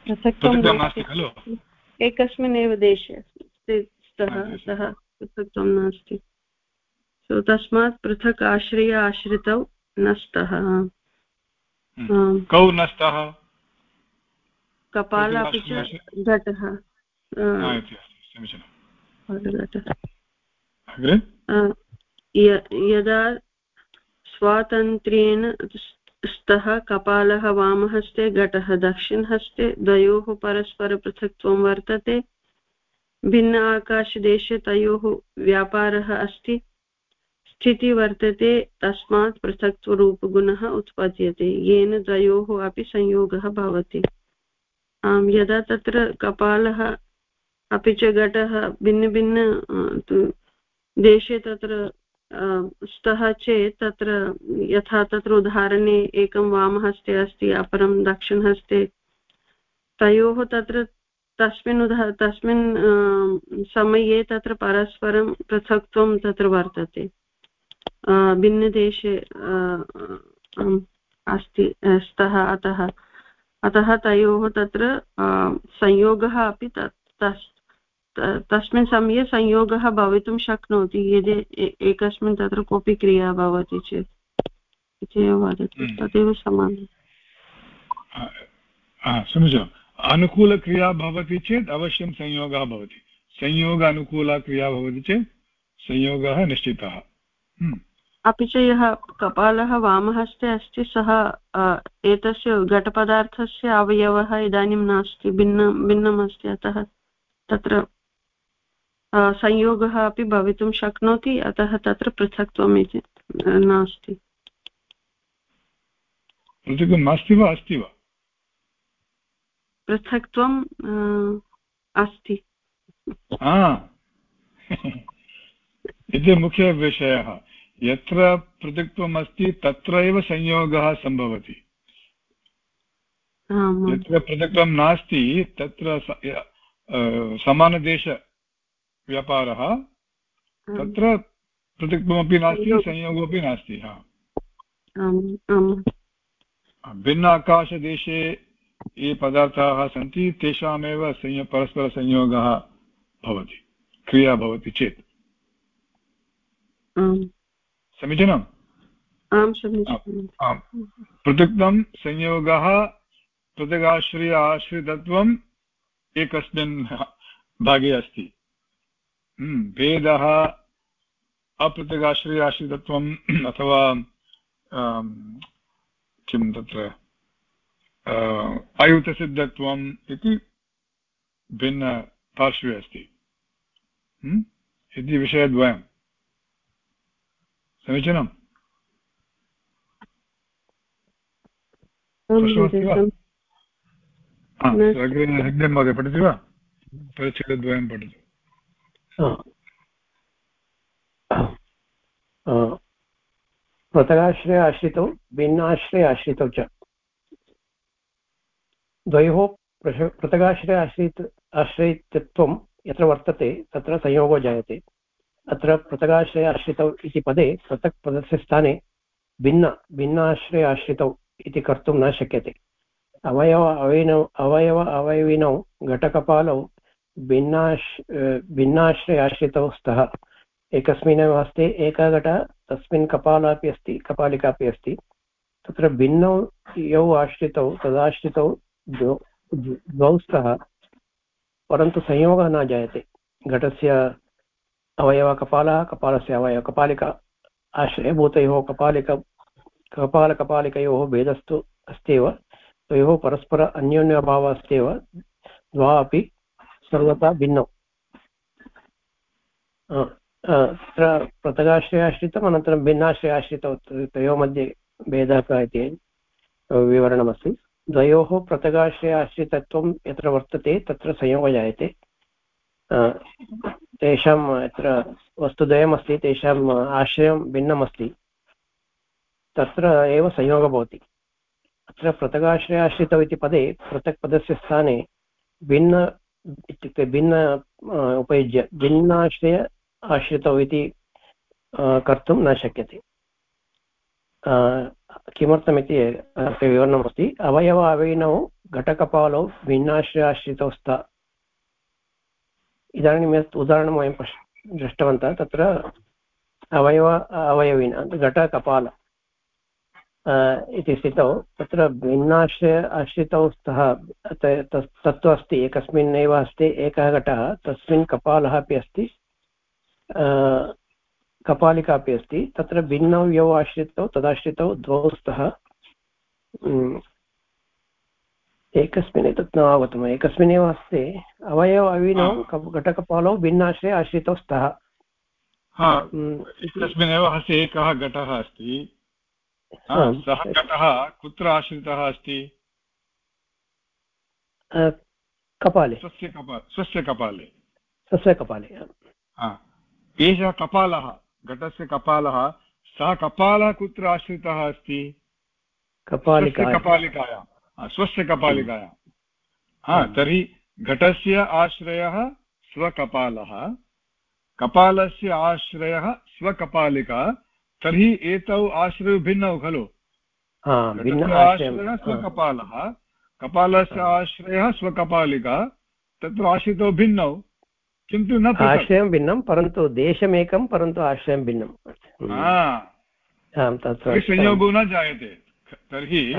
Speaker 3: पृथक्त्वं खलु? एकस्मिन् एव देशे स्तः सः पृथक्त्वं नास्ति। सो तस्मात् पृथक् आश्रय आश्रितौ न स्तः
Speaker 1: हम्म। कौ न स्तः
Speaker 3: कपाल अपि च घटः। यदा स्वातन्त्र्येण स्तः कपालः वामहस्ते घटः दक्षिणहस्ते द्वयोः परस्परपृथक्त्वं वर्तते। भिन्न आकाशदेशे तयोः व्यापारः अस्ति। स्थितिः वर्तते, तस्मात् पृथक्त्वरूपगुणः उत्पद्यते। येन द्वयोः अपि संयोगः भवति। आम्, यदा तत्र कपालः, अपि च घटः, भिन्नभिन्न देशे तत्र स्तः चेत् तत्र यथा तत्र उदाहरणे एकं वामहस्ते अस्ति, अपरं दक्षिणहस्ते, तयोः तत्र तस्मिन् उदा, तस्मिन् समये तत्र परस्परं पृथक्त्वं तत्र वर्तते। भिन्नदेशे अस्ति स्तः अतः अतः तयोः तत्र संयोगः अपि तस्मिन् समये संयोगः भवितुं शक्नोति यदि एकस्मिन् तत्र कोऽपि क्रिया भवति चेत् इति एव वदति हम्म। तदेव समानं
Speaker 1: समीचीनम् अनुकूलक्रिया भवति चेत् अवश्यं संयोगः भवति संयोग अनुकूला क्रिया भवति चेत् संयोगः निश्चितः।
Speaker 3: अपि च यः कपालः वामहस्ते अस्ति सः एतस्य घटपदार्थस्य अवयवः इदानीं नास्ति भिन्न भिन्नम् अस्ति अतः तत्र संयोगः अपि भवितुं शक्नोति अतः तत्र पृथक्त्वम् इति नास्ति।
Speaker 1: पृथक् नास्ति वा अस्ति वा?
Speaker 3: पृथक्त्वम् अस्ति।
Speaker 1: इति मुख्यविषयः। यत्र पृथक्त्वम् अस्ति तत्र एव संयोगः सम्भवति। यत्र पृथक्त्वं नास्ति तत्र समानदेशव्यापारः तत्र पृथक्त्वमपि नास्ति संयोगोऽपि नास्ति भिन्न आकाशदेशे ये पदार्थाः सन्ति तेषामेव संयो परस्परसंयोगः भवति क्रिया भवति चेत्। समीचीनम्?
Speaker 3: आम् समीचीनम्।
Speaker 1: पृथक्तं संयोगः पृथगाश्रय आश्रितत्वम् एकस्मिन् भागे अस्ति। हम्म, भेदः अपृथगाश्रय आश्रितत्वम् अथवा किं तत्र अयुतसिद्धत्वम् इति भिन्नपार्श्वे अस्ति। हम्म, इति विषयद्वयम्। समीचीनम् अग्रे महोदय पठति वा परिच्छेदद्वयं पठतु
Speaker 2: पृथगाश्रय आश्रितौ भिन्नाश्रय आश्रितौ च द्वयोः पृथगाश्रय आश्रित आश्रयितत्वं यत्र वर्तते तत्र संयोगो जायते अत्र पृथगाश्रय आश्रितौ इति पदे पृथक् पदस्य स्थाने भिन्न, भिन्नाश्रय आश्रितौ इति कर्तुं न शक्यते। अवयव अवयनौ अवयव, अवयविनौ, घटकपालौ, भिन्नाश् भिन्नाश्रय आश्रितौ स्तः। एकस्मिन्नेव हस्ते एकः घटः तस्मिन् कपालः अपि अस्ति कपालिका अपि अस्ति। तत्र भिन्नौ यौ आश्रितौ, तदाश्रितौ द्वौ स्तः। परन्तु संयोगः न जायते। घटस्य अवयवकपालः कपालस्य अवयव कपालिका आश्रयभूतयोः कपालिक कपालकपालिकयोः भेदस्तु अस्त्येव, तयोः परस्पर अन्योन्यभावः अस्त्येव, द्वा अपि सर्वथा भिन्नौ। तत्र पृथगाश्रयाश्रितम् अनन्तरं भिन्नाश्रयाश्रितौ तयोः मध्ये भेदः कः इति विवरणमस्ति। द्वयोः पृथगाश्रयाश्रितत्वं यत्र वर्तते, तत्र संयोगः जायते। तेषाम् अत्र वस्तुद्वयमस्ति तेषाम् आश्रयं भिन्नमस्ति। तत्र एव संयोगः भवति। अत्र पृथगाश्रयाश्रितौ इति पदे, पृथक् पदस्य स्थाने भिन्न इत्युक्ते भिन्न उपयुज्य भिन्नाश्रय आश्रितौ इति कर्तुं न शक्यते। किमर्थमिति विवरणमस्ति। अवयव अवयिनौ घटकपालौ भिन्नाश्रयाश्रितौ स्त इदानीं यत् उदाहरणं वयं पश्, दृष्टवन्तः, तत्र अवयव, अवयविन घटकपाल इति स्थितौ, तत्र भिन्नाश्रय, आश्रितौ स्तः तत्तु अस्ति, एकस्मिन् एव अस्ति, एकः घटः, तस्मिन् कपालः अपि अस्ति कपालिका अपि अस्ति, तत्र भिन्नौ यौ आश्रितौ तदाश्रितौ, द्वौ स्तः एकस्मिन् एतत् न अवगतम् एकस्मिन्नेव अस्ति। अवयव अविनौ घटकपालौ भिन्नाश्रये आश्रितौ स्तः।
Speaker 1: एकस्मिन्नेव हस्ते एकः घटः अस्ति। सः घटः कुत्र आश्रितः अस्ति?
Speaker 2: कपाले।
Speaker 1: स्वस्य कपाले स्वस्य कपाले।
Speaker 2: स्वस्य कपाले
Speaker 1: एषः कपालः घटस्य कपालः सः कपालः कुत्र आश्रितः अस्ति?
Speaker 2: कपालिका
Speaker 1: कपालिकायां स्वस्य कपालिकायां हा तर्हि घटस्य आश्रयः स्वकपालः। कपालस्य आश्रयः स्वकपालिका तर्हि एतौ आश्रयौ भिन्नौ खलु। आश्रयः स्वकपालः कपालस्य आश्रयः स्वकपालिका तत्र आश्रितौ भिन्नौ। किन्तु न
Speaker 2: आश्रयं भिन्नं परन्तु देशमेकं परन्तु आश्रयं भिन्नं।
Speaker 1: संयोगो न जायते। तर्हि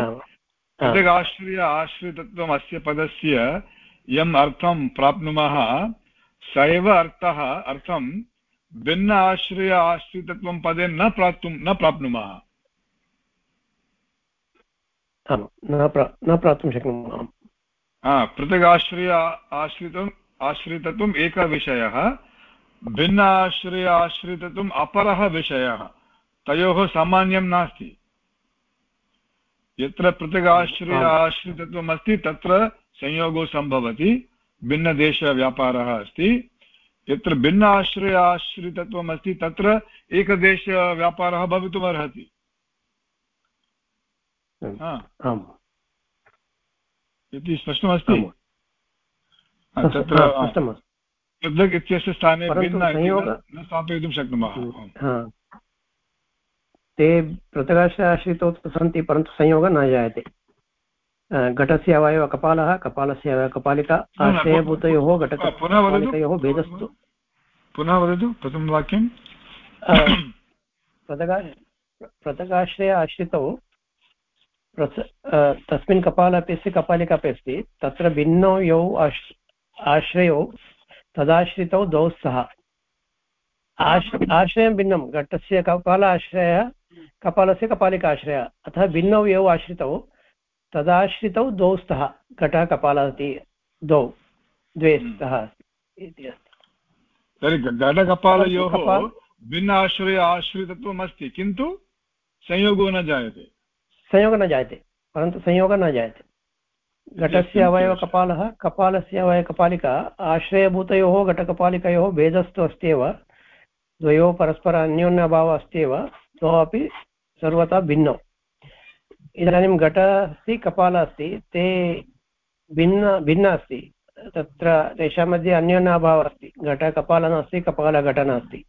Speaker 1: पृथगाश्रय आश्रितत्वम् अस्य पदस्य यम् अर्थं प्राप्नुमः स एव अर्थः अर्थं भिन्न आश्रय आश्रितत्वं पदे न प्राप्तुं न प्राप्नुमः।
Speaker 2: न प्राप्तुं शक्नुमः
Speaker 1: पृथगाश्रय आश्रितम् आश्रितत्वम् एकः विषयः भिन्न आश्रय आश्रितत्वम् अपरः विषयः तयोः सामान्यं नास्ति। यत्र पृथगाश्रय आश्रितत्वम् अस्ति तत्र संयोगो सम्भवति। भिन्नदेशव्यापारः अस्ति। यत्र भिन्न आश्रय आश्रितत्वम् अस्ति तत्र एकदेशव्यापारः भवितुमर्हति। इति स्पष्टमस्ति? तत्र पृथक् इत्यस्य स्थाने भिन्न न स्थापयितुं शक्नुमः।
Speaker 2: ते पृथगाश्रयाश्रितौ सन्ति परन्तु संयोगः न जायते। घटस्य अवयव कपालः कपालस्य अवयव कपालिका आश्रयभूतयोः घटकपालिकयोः भेदस्तु।
Speaker 1: पुनः वदतु प्रथमं वाक्यं
Speaker 2: पृथगाश्रय आश्रितौ तस्मिन् कपाल अपि अस्ति कपालिका अपि अस्ति तत्र भिन्नौ यौ आश्रयौ तदाश्रितौ द्वौ स्तः आश्रयं भिन्नं घटस्य कपाल आश्रयः कपालस्य कपालिकाश्रयः। अतः भिन्नौ यौ आश्रितौ। तदाश्रितौ द्वौ स्तः। घटः कपालः इति द्वौ। द्वे हम्म। स्तः इति अस्ति।
Speaker 1: तर्हि घटकपालयोः भिन्न आश्रय आश्रितत्वम् अस्ति। किन्तु संयोगो न जायते।
Speaker 2: संयोगः न जायते। परन्तु संयोगः न जायते। घटस्य अवयवकपालः कपालस्य अवयवकपालिका आश्रयभूतयोः घटकपालिकयोः भेदस्तु अस्ति एव द्वयोः परस्पर अन्योन्यभावः अस्ति एव द्वौ अपि सर्वथा भिन्नौ इदानीं घट अस्ति कपालः अस्ति, ते भिन्न भिन्न अस्ति। तत्र तेषां मध्ये अन्योन्याभावः अस्ति। घटकपालः नास्ति कपालघट नास्ति।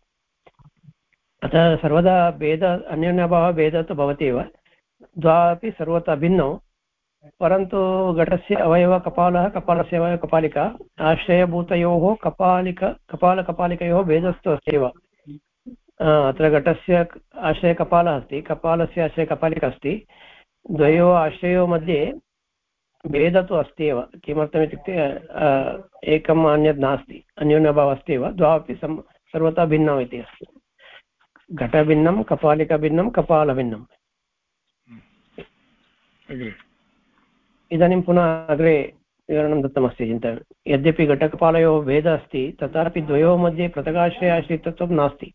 Speaker 2: अतः सर्वदा भेद, अन्योन्याभावः भेदः तु भवति एव। द्वा अपि सर्वथा भिन्नौ। परन्तु घटस्य अवयवकपालः कपालस्य अवयवकपालिका आश्रयभूतयोः कपालिक, कपालकपालिकयोः भेदस्तु अस्ति एव। अत्र घटस्य आश्रयकपालः अस्ति। कपालस्य आश्रयकपालिका अस्ति। द्वयोः आश्रयोः मध्ये भेदः तु अस्ति एव किमर्थमित्युक्ते एकम् अन्यत् नास्ति। अन्योन्यभावः अस्ति एव द्वावपि सम् सर्वथा भिन्नम् इति अस्ति। घटभिन्नं कपालिकाभिन्नं कपालभिन्नम् इदानीं पुनः अग्रे विवरणं दत्तमस्ति चिन्तयामि यद्यपि घटकपालयोः भेदः अस्ति तथापि द्वयोः मध्ये पृथगाश्रयाश्रितत्वं नास्ति।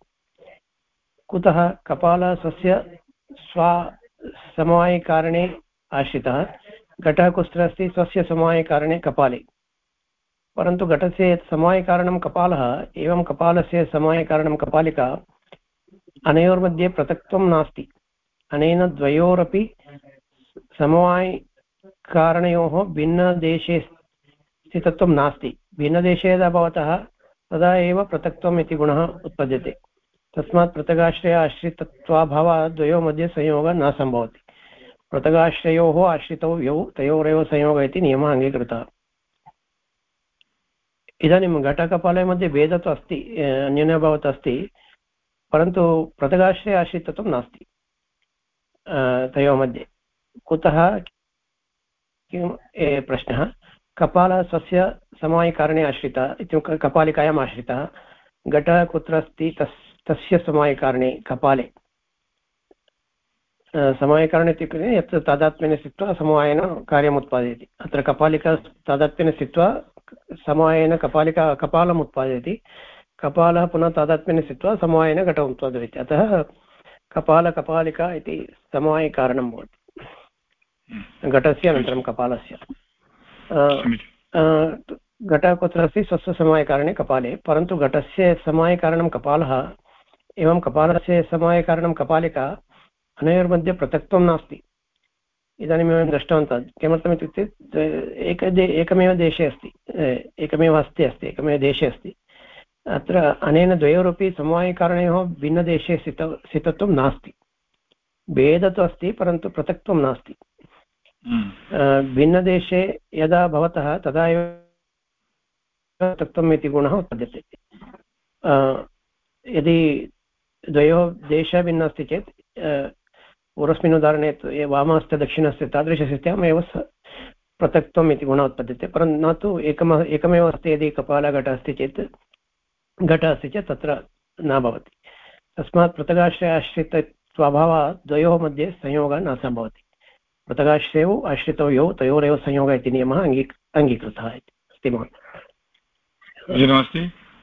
Speaker 2: कुतः कपालः स्वस्य स्वा आश्रितः। घटः कुत्र अस्ति? स्वस्य समवायिकारणे कपाले। परन्तु घटस्य यत् समवायिकारणं कपालः, एवं कपालस्य समवायिकारणं कपालिका अनयोर्मध्ये पृथक्त्वं नास्ति। अनेन द्वयोरपि समवायिकारणयोः भिन्नदेशे स्थितत्वं नास्ति। भिन्नदेशे यदा भवतः, तदा एव पृथक्त्वम् इति गुणः उत्पद्यते। तस्मात् पृथगाश्रय आश्रितत्वाभावात् द्वयोः मध्ये संयोगः न सम्भवति। पृथगाश्रयोः आश्रितौ यौ तयोरेव संयोगः इति नियमः अङ्गीकृतः। इदानीं घटकपाले मध्ये भेदः तु अस्ति अन्यनभवत् अस्ति, परन्तु पृथगाश्रय आश्रितत्वं नास्ति तयोः मध्ये कुतः? किं प्रश्नः। कपालः स्वस्य समवायिकारणे आश्रितः इत्युक्ते कपालिकायाम् आश्रितः। घटः कुत्र अस्ति? तस् तस्य समवायकारणे कपाले। समवायकरणम् इत्युक्ते यत् तादात्म्येन स्थित्वा समवायेन कार्यम् उत्पादयति अत्र कपालिका तादात्म्येन स्थित्वा समवायेन कपालिका कपालम् उत्पादयति। कपालः पुनः तादात्म्येन स्थित्वा समवायेन घटम् उत्पादयति। अतः कपालकपालिका इति समवायकारणं भवति। घटस्य अनन्तरं कपालस्य। घटः कुत्र अस्ति? स्वस्य समवायकारणे कपाले। परन्तु घटस्य समवायकारणं कपालः एवं कपालस्य समवायकारणं कपालिका अनयोर्मध्ये पृथक्त्वं नास्ति। इदानीं वयं दृष्टवन्तः किमर्थमित्युक्ते एकदे एकमेव देशे अस्ति एकमेव अस्ति अस्ति एकमेव देशे अस्ति। अत्र अनेन द्वयोरपि समवायकारणयोः भिन्नदेशे स्थित स्थितत्वं नास्ति। भेदः तु अस्ति परन्तु पृथक्त्वं नास्ति। हम्म। भिन्नदेशे यदा भवतः तदा एव पृथक्त्वम् इति गुणः उत्पद्यते। यदि द्वयोः देशः भिन्नः अस्ति चेत् पूर्वस्मिन् उदाहरणे वामहस्ते, दक्षिणहस्ते तादृशस्थित्याम् एव पृथक्त्वम् इति गुणः उत्पद्यते परन्तु न तु एकम, एकमेव अस्ति, यदि कपालघटः अस्ति चेत्, घटः अस्ति चेत् तत्र न भवति। तस्मात् पृथगाश्रय आश्रितस्वभावात् द्वयोः मध्ये संयोगः न सम्भवति। पृथगाश्रयौ आश्रितौ यौ, तयोरेव संयोगः इति नियमः अङ्गी अङ्गीकृतः इति। अस्ति,
Speaker 1: महोदय।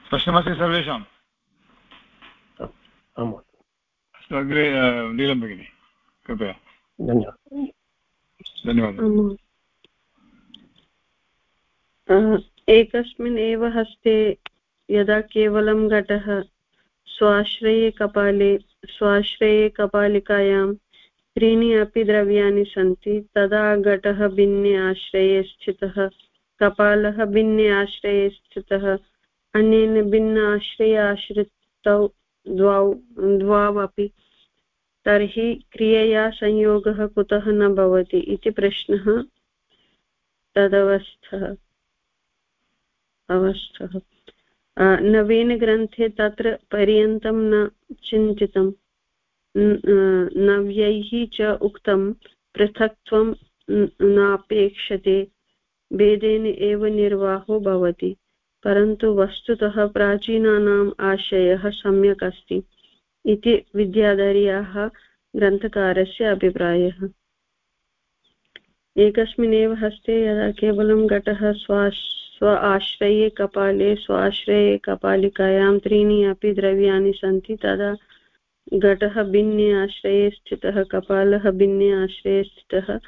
Speaker 1: स्पष्टमस्ति सर्वेषाम्?
Speaker 2: आम्
Speaker 1: अस्तु अग्रे नीलं भगिनि कृपया
Speaker 2: धन्यवादः
Speaker 1: धन्यवादः
Speaker 3: एकस्मिन् एव हस्ते यदा केवलं घटः स्वाश्रये कपाले स्वाश्रये कपालिकायां त्रीणि अपि द्रव्याणि सन्ति तदा घटः भिन्ने आश्रये स्थितः कपालः भिन्ने आश्रये स्थितः अनेन भिन्न आश्रय आश्रितौ द्वौ, द्वावपि अपि तर्हि क्रियया संयोगः कुतः न भवति इति प्रश्नः तदवस्थः, अवस्थः। नवीनग्रन्थे तत्र पर्यन्तं न चिन्तितं। नव्यैः च उक्तं पृथक्त्वं नापेक्षते, भेदेन एव निर्वाहो भवति। परन्तु वस्तुतः प्राचीनानाम् आशयः सम्यक् अस्ति इति विद्याधर्याः ग्रन्थकारस्य अभिप्रायः। एकस्मिन्नेव हस्ते यदा केवलं घटः स्वा, स्व आश्रये कपाले, स्वाश्रये कपालिकायां त्रीणि अपि द्रव्याणि सन्ति, तदा घटः भिन्ने आश्रये स्थितः, कपालः भिन्ने आश्रये स्थितः,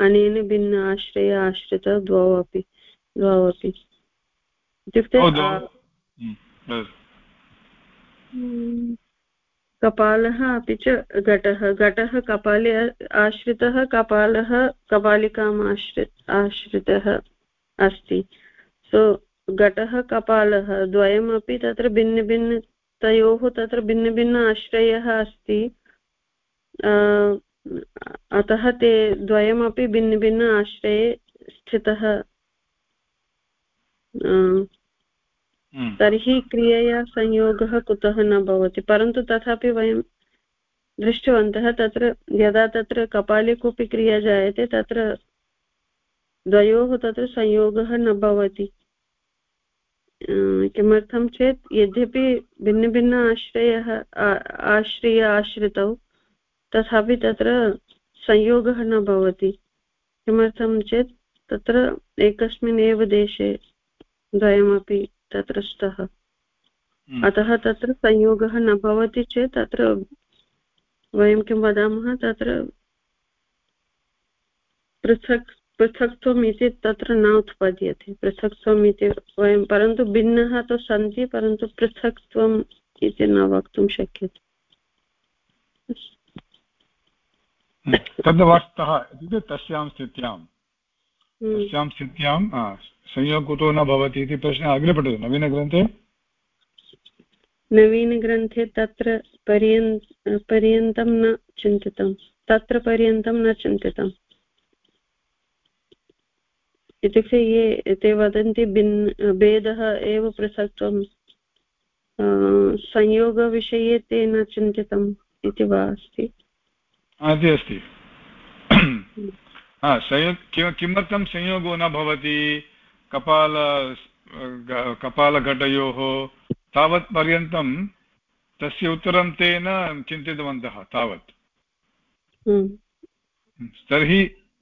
Speaker 3: अनेन भिन्न आश्रय आश्रितः द्वौ अपि द्वौ अपि। इत्युक्ते हम्म, कपालः अपि च घटः घटः कपाले आश्रितः कपालः कपालिकाम् आश्रि आश्रितः अस्ति। सो घटः कपालः द्वयमपि तत्र भिन्नभिन्नतयोः तत्र भिन्नभिन्न आश्रयः अस्ति अतः ते द्वयमपि भिन्नभिन्न आश्रये स्थितः। तर्हि क्रियया संयोगः कुतः न भवति। परन्तु तथापि वयं दृष्टवन्तः तत्र यदा तत्र कपाले कोऽपि क्रिया जायते, तत्र द्वयोः तत्र संयोगः न भवति। किमर्थं चेत् यद्यपि भिन्नभिन्न आश्रयः आश्रय आश्रितौ, तथापि तत्र संयोगः न भवति। किमर्थं चेत् तत्र एकस्मिन् एव देशे द्वयमपि तत्र स्तः
Speaker 1: हम्म।
Speaker 3: अतः तत्र संयोगः न भवति चेत् तत्र वयं किं वदामः तत्र पृथक् पृथक्त्वम् इति तत्र न उत्पद्यते पृथक्त्वम् इति वयं परन्तु भिन्नः तु सन्ति परन्तु पृथक्त्वम् इति न वक्तुं शक्यते
Speaker 1: हम्म। तद् इत्युक्ते तस्यां स्थित्यां
Speaker 3: हम्म।
Speaker 1: तस्यां स्थित्यां संयोग कुतो न भवति इति प्रश्नः अग्रे पठतु नवीनग्रन्थे
Speaker 3: नवीनग्रन्थे तत्र पर्यन् पर्यन्तं न चिन्तितं। तत्र पर्यन्तं न चिन्तितम् इत्युक्ते ये ते वदन्ति भिन्न भेदः एव पृथक्त्वं संयोगविषये ते न चिन्तितम् इति वा अस्ति?
Speaker 1: अस्ति। किमर्थं संयोगो न भवति? कपाल कपालघटयोः तावत् पर्यन्तं तस्य उत्तरं ते न चिन्तितवन्तः तावत्
Speaker 3: हम्म।
Speaker 1: तर्हि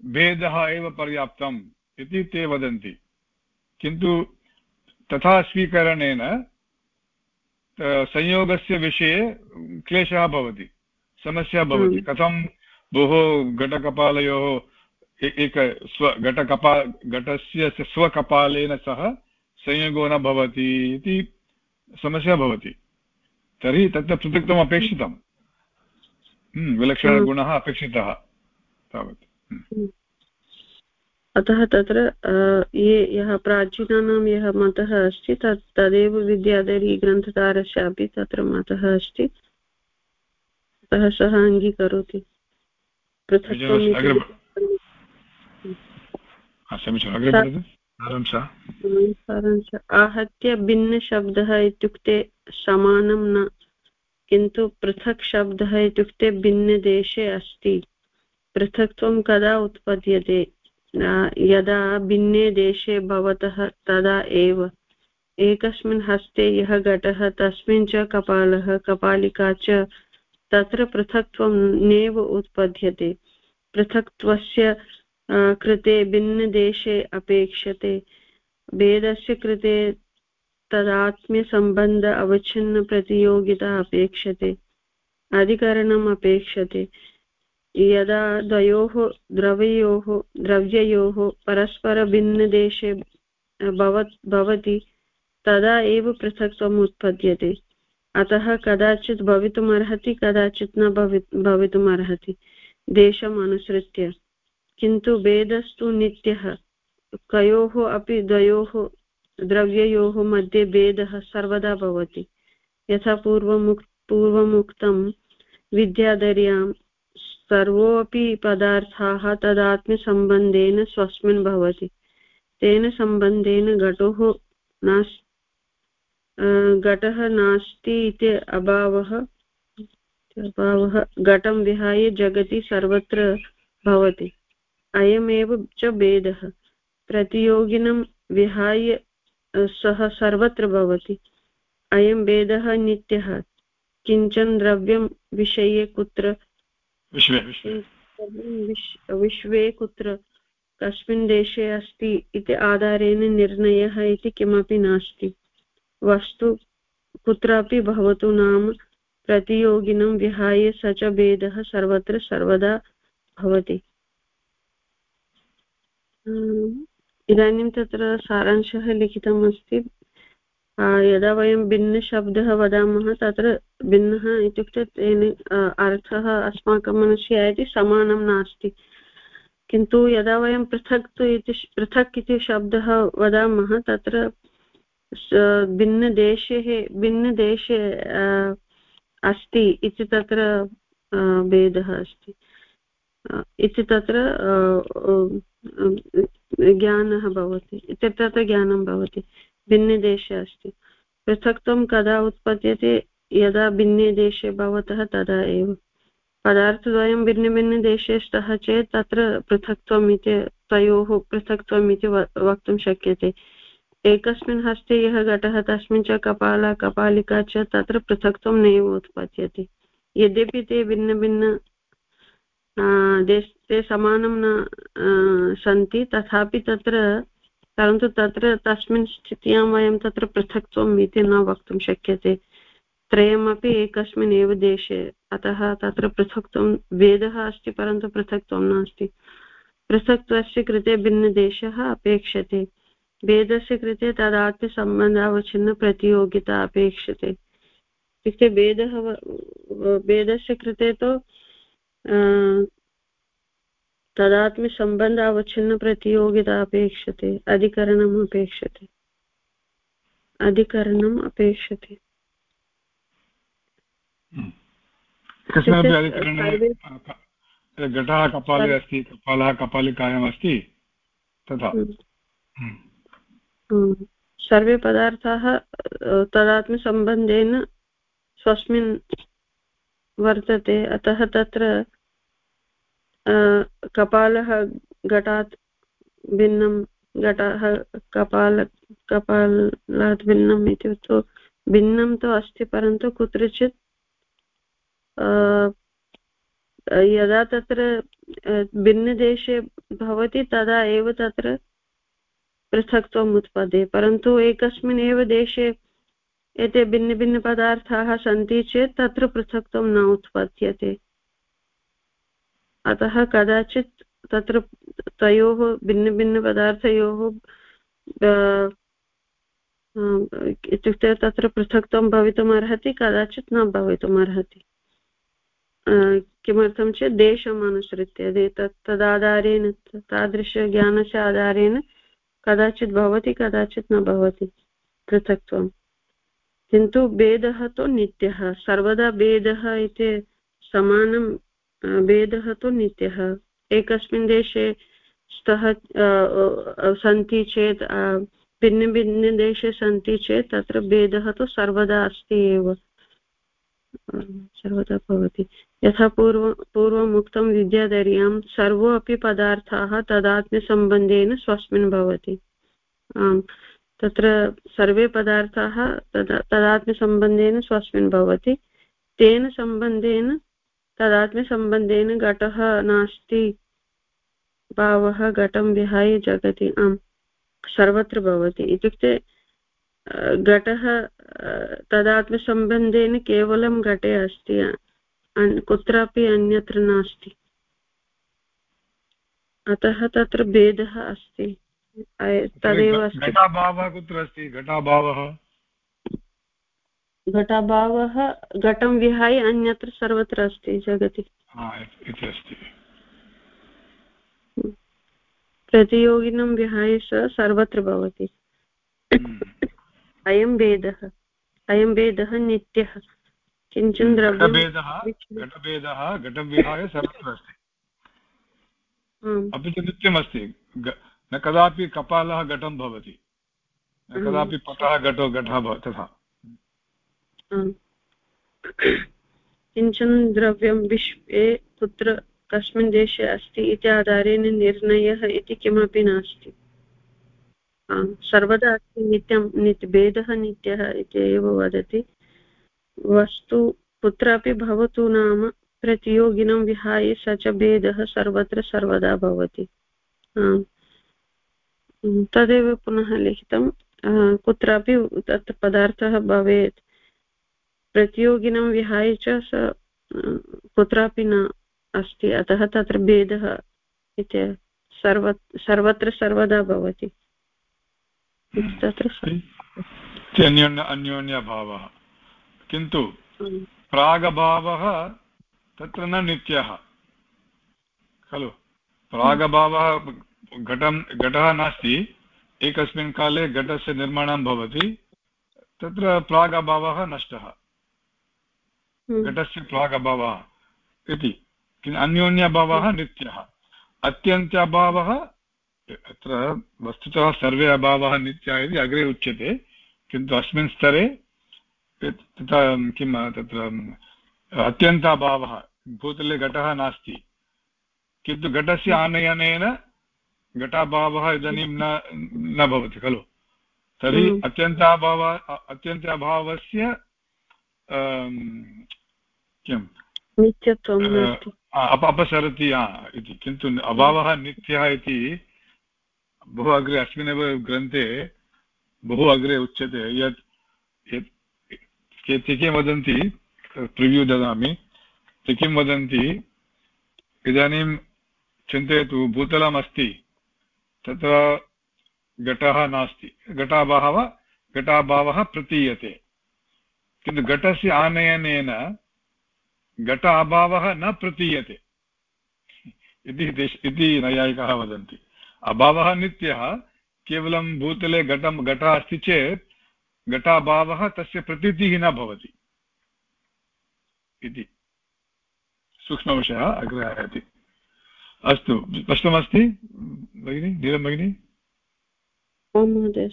Speaker 1: भेदः एव पर्याप्तम् इति ते वदन्ति किन्तु तथा स्वीकरणेन संयोगस्य विषये क्लेशः भवति समस्या भवति
Speaker 3: हम्म।
Speaker 1: कथं भोः घटकपालयोः एक स्व घटकपा घटस्य स्वकपालेन सह संयोगो न भवति इति समस्या भवति। तर्हि तत्र पृथक्त्वम् अपेक्षितम्। हम्म, विलक्षणगुणः अपेक्षितः तावत्। हम्म।
Speaker 3: अतः तत्र ये यः प्राचीनानां यः मतः अस्ति तत् तदेव विद्याधरी ग्रन्थकारस्यापि तत्र मतः अस्ति। अतः सः अङ्गीकरोति। पृथक्त्वम् आहत्य भिन्नशब्दः इत्युक्ते समानं न किन्तु पृथक् शब्दः इत्युक्ते भिन्नदेशे अस्ति। पृथक्त्वं कदा उत्पद्यते? यदा भिन्ने देशे भवतः तदा एव। एकस्मिन् हस्ते यः घटः तस्मिन् च कपालः कपालिका च तत्र पृथक्त्वं नैव उत्पद्यते। पृथक्त्वस्य कृते भिन्नदेशे अपेक्षते। भेदस्य कृते तदात्म्यसम्बन्ध अवच्छिन्नप्रतियोगिता अपेक्षते। अधिकरणम् अपेक्षते। यदा द्वयोः द्रवयोः, द्रव्ययोः परस्परभिन्नदेशे भवति, तदा एव पृथक्त्वम् उत्पद्यते। अतः कदाचित् भवितुमर्हति, कदाचित् न भवि, भवितुमर्हति। देशम् अनुसृत्य। किन्तु भेदस्तु नित्यः। कयोः अपि द्वयोः द्रव्ययोः मध्ये भेदः सर्वदा भवति। यथा पूर्वमुक्, पूर्वमुक्तं विद्याधर्यां सर्वोऽपि पदार्थाः तदात्म्यसम्बन्धेन स्वस्मिन् भवति। तेन सम्बन्धेन घटोः नास् घटः नास्ति इति अभावः अभावः। घटं विहाय जगति सर्वत्र भवति। अयमेव च भेदः। प्रतियोगिनं विहाय सः सर्वत्र भवति। अयं भेदः नित्यः। किंचन द्रव्यं विषये कुत्र? विश्वे कुत्र? कस्मिन् देशे अस्ति इति आधारेण निर्णयः इति किमपि नास्ति। वस्तु कुत्रापि भवतु नाम प्रतियोगिनं विहाय स च भेदः सर्वत्र सर्वदा भवति। इदानीं तत्र सारांशः लिखितम् अस्ति यदा वयं भिन्नशब्दः वदामः, तत्र भिन्नः इत्युक्ते तेन अर्थः अस्माकं मनसि आयति, समानं नास्ति। किन्तु यदा वयं पृथक् इति पृथक् इति शब्दः वदामः, तत्र भिन्नदेशे भिन्नदेशे अस्ति इति तत्र भेदः अस्ति। इति तत्र ज्ञानः भवति। इत्यत्र ज्ञानं भवति। भिन्नदेशे अस्ति। पृथक्त्वं कदा उत्पद्यते? यदा भिन्ने देशे भवतः तदा एव। पदार्थद्वयं भिन्नभिन्नदेशे स्तः चेत् तत्र पृथक्त्वम् इति, तयोः पृथक्त्वम् इति वक्तुं शक्यते। एकस्मिन् हस्ते यः घटः, तस्मिन् च कपाल, कपालिका च तत्र पृथक्त्वं नैव उत्पद्यते। यद्यपि ते भिन्नभिन्न ते समानं न सन्ति, तथापि तत्र, परन्तु तत्र तस्मिन् स्थित्यां वयं तत्र पृथक्त्वम् इति न वक्तुं शक्यते। त्रयमपि एकस्मिन् एव देशे, अतः तत्र पृथक्त्वं, भेदः अस्ति, परन्तु पृथक्त्वं नास्ति। पृथक्त्वस्य कृते भिन्नदेशः अपेक्षते। भेदस्य कृते तदापि सम्बन्धावच्छिन्नप्रतियोगिता अपेक्षते। इत्युक्ते भेदः भेदस्य कृते तु तदात्म्यसम्बन्ध अवच्छिन्नप्रतियोगिता अपेक्षते अधिकरणम् अपेक्षते अधिकरणम् अपेक्षते
Speaker 1: घटः कपाले अस्ति कपालः कपालिकायाम् अस्ति तथा
Speaker 3: सर्वे पदार्थाः तदात्म्यसम्बन्धेन स्वस्मिन् वर्तते। अतः तत्र कपालः घटात् भिन्नं, घटः कपाल, कपालात् भिन्नम् इत्युक्तौ भिन्नं तु अस्ति, परन्तु कुत्रचित् यदा तत्र भिन्नदेशे भवति, तदा एव तत्र पृथक्त्वम् उत्पद्ये परन्तु एकस्मिन् एव देशे एते भिन्नभिन्नपदार्थाः सन्ति चेत् तत्र पृथक्त्वं न उत्पद्यते। अतः कदाचित् तत्र तयोः भिन्नभिन्नपदार्थयोः इत्युक्ते तत्र पृथक्त्वं भवितुमर्हति, कदाचित् न भवितुमर्हति। किमर्थं चेत् देशम् अनुसृत्य तत्, तदाधारेण, तादृशज्ञानस्य आधारेण कदाचित् भवति, कदाचित् न भवति पृथक्त्वं किन्तु भेदः तु नित्यः, सर्वदा भेदः इति समानं भेदः तु नित्यः। एकस्मिन् देशे स्तः सन्ति चेत् भिन्नभिन्नदेशे सन्ति चेत् तत्र भेदः तु सर्वदा अस्ति एव। सर्वदा भवति। यथा पूर्व पूर्वम् उक्तं विद्याधर्यां सर्वोऽपि पदार्थाः तदात्म्यसम्बन्धेन स्वस्मिन् भवति। आम्। तत्र सर्वे पदार्थाः तदा तदात्म्यसम्बन्धेन स्वस्मिन् भवति। तेन सम्बन्धेन, तदात्म्यसम्बन्धेन घटः नास्ति। भावः घटं विहाय जगति। आम्, सर्वत्र भवति। इत्युक्ते घटः तदात्मसम्बन्धेन केवलं घटे अस्ति। कुत्रापि अन्यत्र नास्ति। अतः तत्र भेदः अस्ति। तदेव अस्ति।
Speaker 1: घटाभावः कुत्र अस्ति? घटाभावः?
Speaker 3: घटाभावः घटं विहाय अन्यत्र सर्वत्र अस्ति जगति।
Speaker 1: इति अस्ति।
Speaker 3: प्रतियोगिनं विहाय स सर्वत्र भवति। हम्म। अयं भेदः अयं भेदः नित्यः। किंचन
Speaker 1: द्रव्यभेदः घटभेदः घटं विहाय सर्वत्र अस्ति। अपि च नित्यमस्ति। न कदापि कपालः घटं भवति। न कदापि पटः घटो घटः तथा।
Speaker 3: किंचन द्रव्यं विश्वे कुत्र कस्मिन् देशे अस्ति इति आधारेण निर्णयः इति किमपि नास्ति। सर्वदा अस्ति नित्यं नित्य भेदः नित्यः इति एव वदति। वस्तु कुत्रापि भवतु नाम प्रतियोगिनं विहाय स च भेदः सर्वत्र सर्वदा भवति। तदेव पुनः लिखितं कुत्रापि तत्र पदार्थः भवेत्। प्रतियोगिनं विहाय च स कुत्रापि न अस्ति। अतः तत्र भेदः इति सर्व सर्वत्र सर्वदा भवति। तत्र
Speaker 1: अन्योन्यभावः। किन्तु प्रागभावः तत्र न नित्यः। खलु? प्रागभावः घटं घटः नास्ति। एकस्मिन् काले घटस्य निर्माणं भवति। तत्र प्रागभावः नष्टः। हम्म। घटस्य प्रागभावः इति। अन्योन्यभावः नित्यः। अत्यन्त्यभावः अत्र वस्तुतः सर्वे अभावः नित्यः इति अग्रे उच्यते। किन्तु अस्मिन् स्तरे तथा किं तत्र अत्यन्ताभावः। भूतले घटः नास्ति। किन्तु घटस्य आनयनेन घटाभावः इदानीं न न भवति खलु? तर्हि हम्म। अत्यन्ताभाव अत्यन्ताभावस्य किं
Speaker 3: नित्यत्वं
Speaker 1: अपसरति इति। किन्तु अभावः नित्यः इति बहु अग्रे अस्मिन्नेव ग्रन्थे बहु अग्रे उच्यते। यत् यत् ते किं वदन्ति? प्रिव्यू ददामि। ते किं वदन्ति? इदानीं चिन्तयतु भूतलम् अस्ति तत्र घटः नास्ति। घटाभावः घटाभावः प्रतीयते। किन्तु घटस्य आनयनेन घट अभावः न प्रतीयते। इति नैयायिकाः वदन्ति। अभावः नित्यः, केवलं भूतले घटं, घटः अस्ति चेत् घटाभावः तस्य प्रतीतिः न भवति। इति। सूक्ष्मविषयः अग्रे आयाति। अस्तु स्पष्टमस्ति भगिनि? नीलं भगिनि?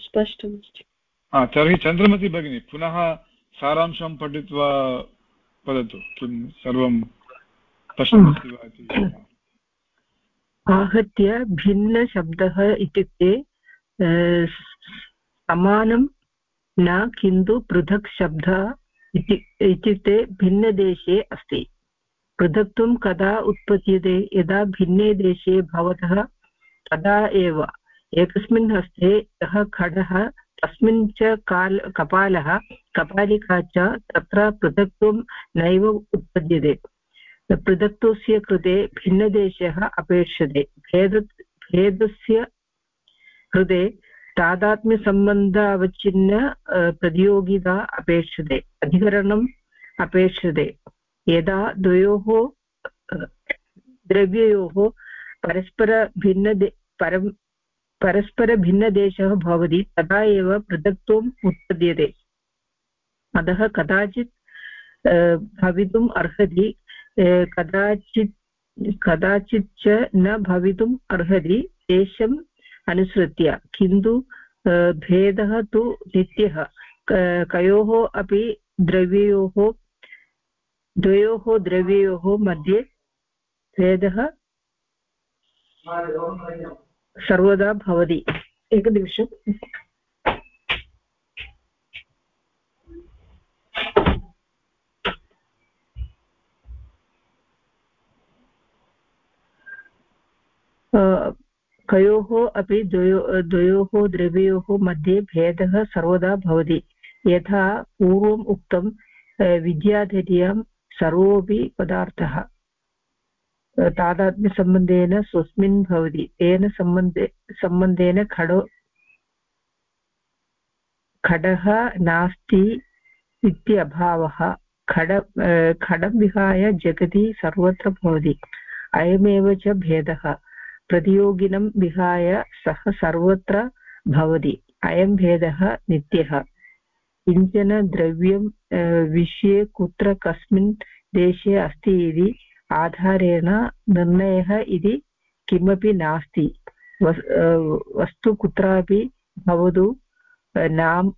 Speaker 3: स्पष्टमस्ति।
Speaker 1: तर्हि चन्द्रमति भगिनि पुनः सारांशं पठित्वा वदतु किं सर्वं स्पष्टमस्ति वा इति।
Speaker 4: आहत्य भिन्नशब्दः इत्युक्ते समानं न किन्तु पृथक् शब्दः इत्युक्ते भिन्नदेशे अस्ति। पृथक्त्वं कदा उत्पद्यते? यदा भिन्ने देशे भवतः तदा एव। एकस्मिन् हस्ते यः खडः, तस्मिन् च काल, कपालः, कपालिका च तत्र पृथक्त्वं नैव उत्पद्यते। पृथक्त्वस्य कृते भिन्नदेशः अपेक्षते। भेद भेदस्य कृते तादात्म्यसम्बन्ध अवच्छिन्न प्रतियोगिता अपेक्षते। अधिकरणम् अपेक्षते। यदा द्वयोः द्रव्ययोः परस्परभिन्नदे परं परस्परभिन्नदेशः भवति, तदा एव पृथक्त्वम् उत्पद्यते। अतः कदाचित् भवितुम् अर्हति कदाचित् कदाचित् च न भवितुम् अर्हति देशम् अनुसृत्य। किन्तु भेदः तु नित्यः। कयोः अपि द्रव्ययोः द्वयोः द्रव्ययोः मध्ये भेदः सर्वदा भवति। एकनिमिषम्। कयोः अपि द्वयो, द्वयोः द्रव्ययोः मध्ये भेदः सर्वदा भवति। यथा पूर्वम् उक्तं विद्याधर्यां सर्वोऽपि पदार्थः। तादात्म्यसम्बन्धेन स्वस्मिन् भवति। तेन सम्बन्धे सम्बन्धेन खडो, खडः नास्ति इत्यभावः खड खडं विहाय जगति सर्वत्र भवति। अयमेव च भेदः। प्रतियोगिनं विहाय सः सर्वत्र भवति। अयं भेदः नित्यः। किंचन द्रव्यं विषये कुत्र कस्मिन् देशे अस्ति इति आधारेण निर्णयः इति किमपि नास्ति। वस्तु कुत्रापि भवतु नाम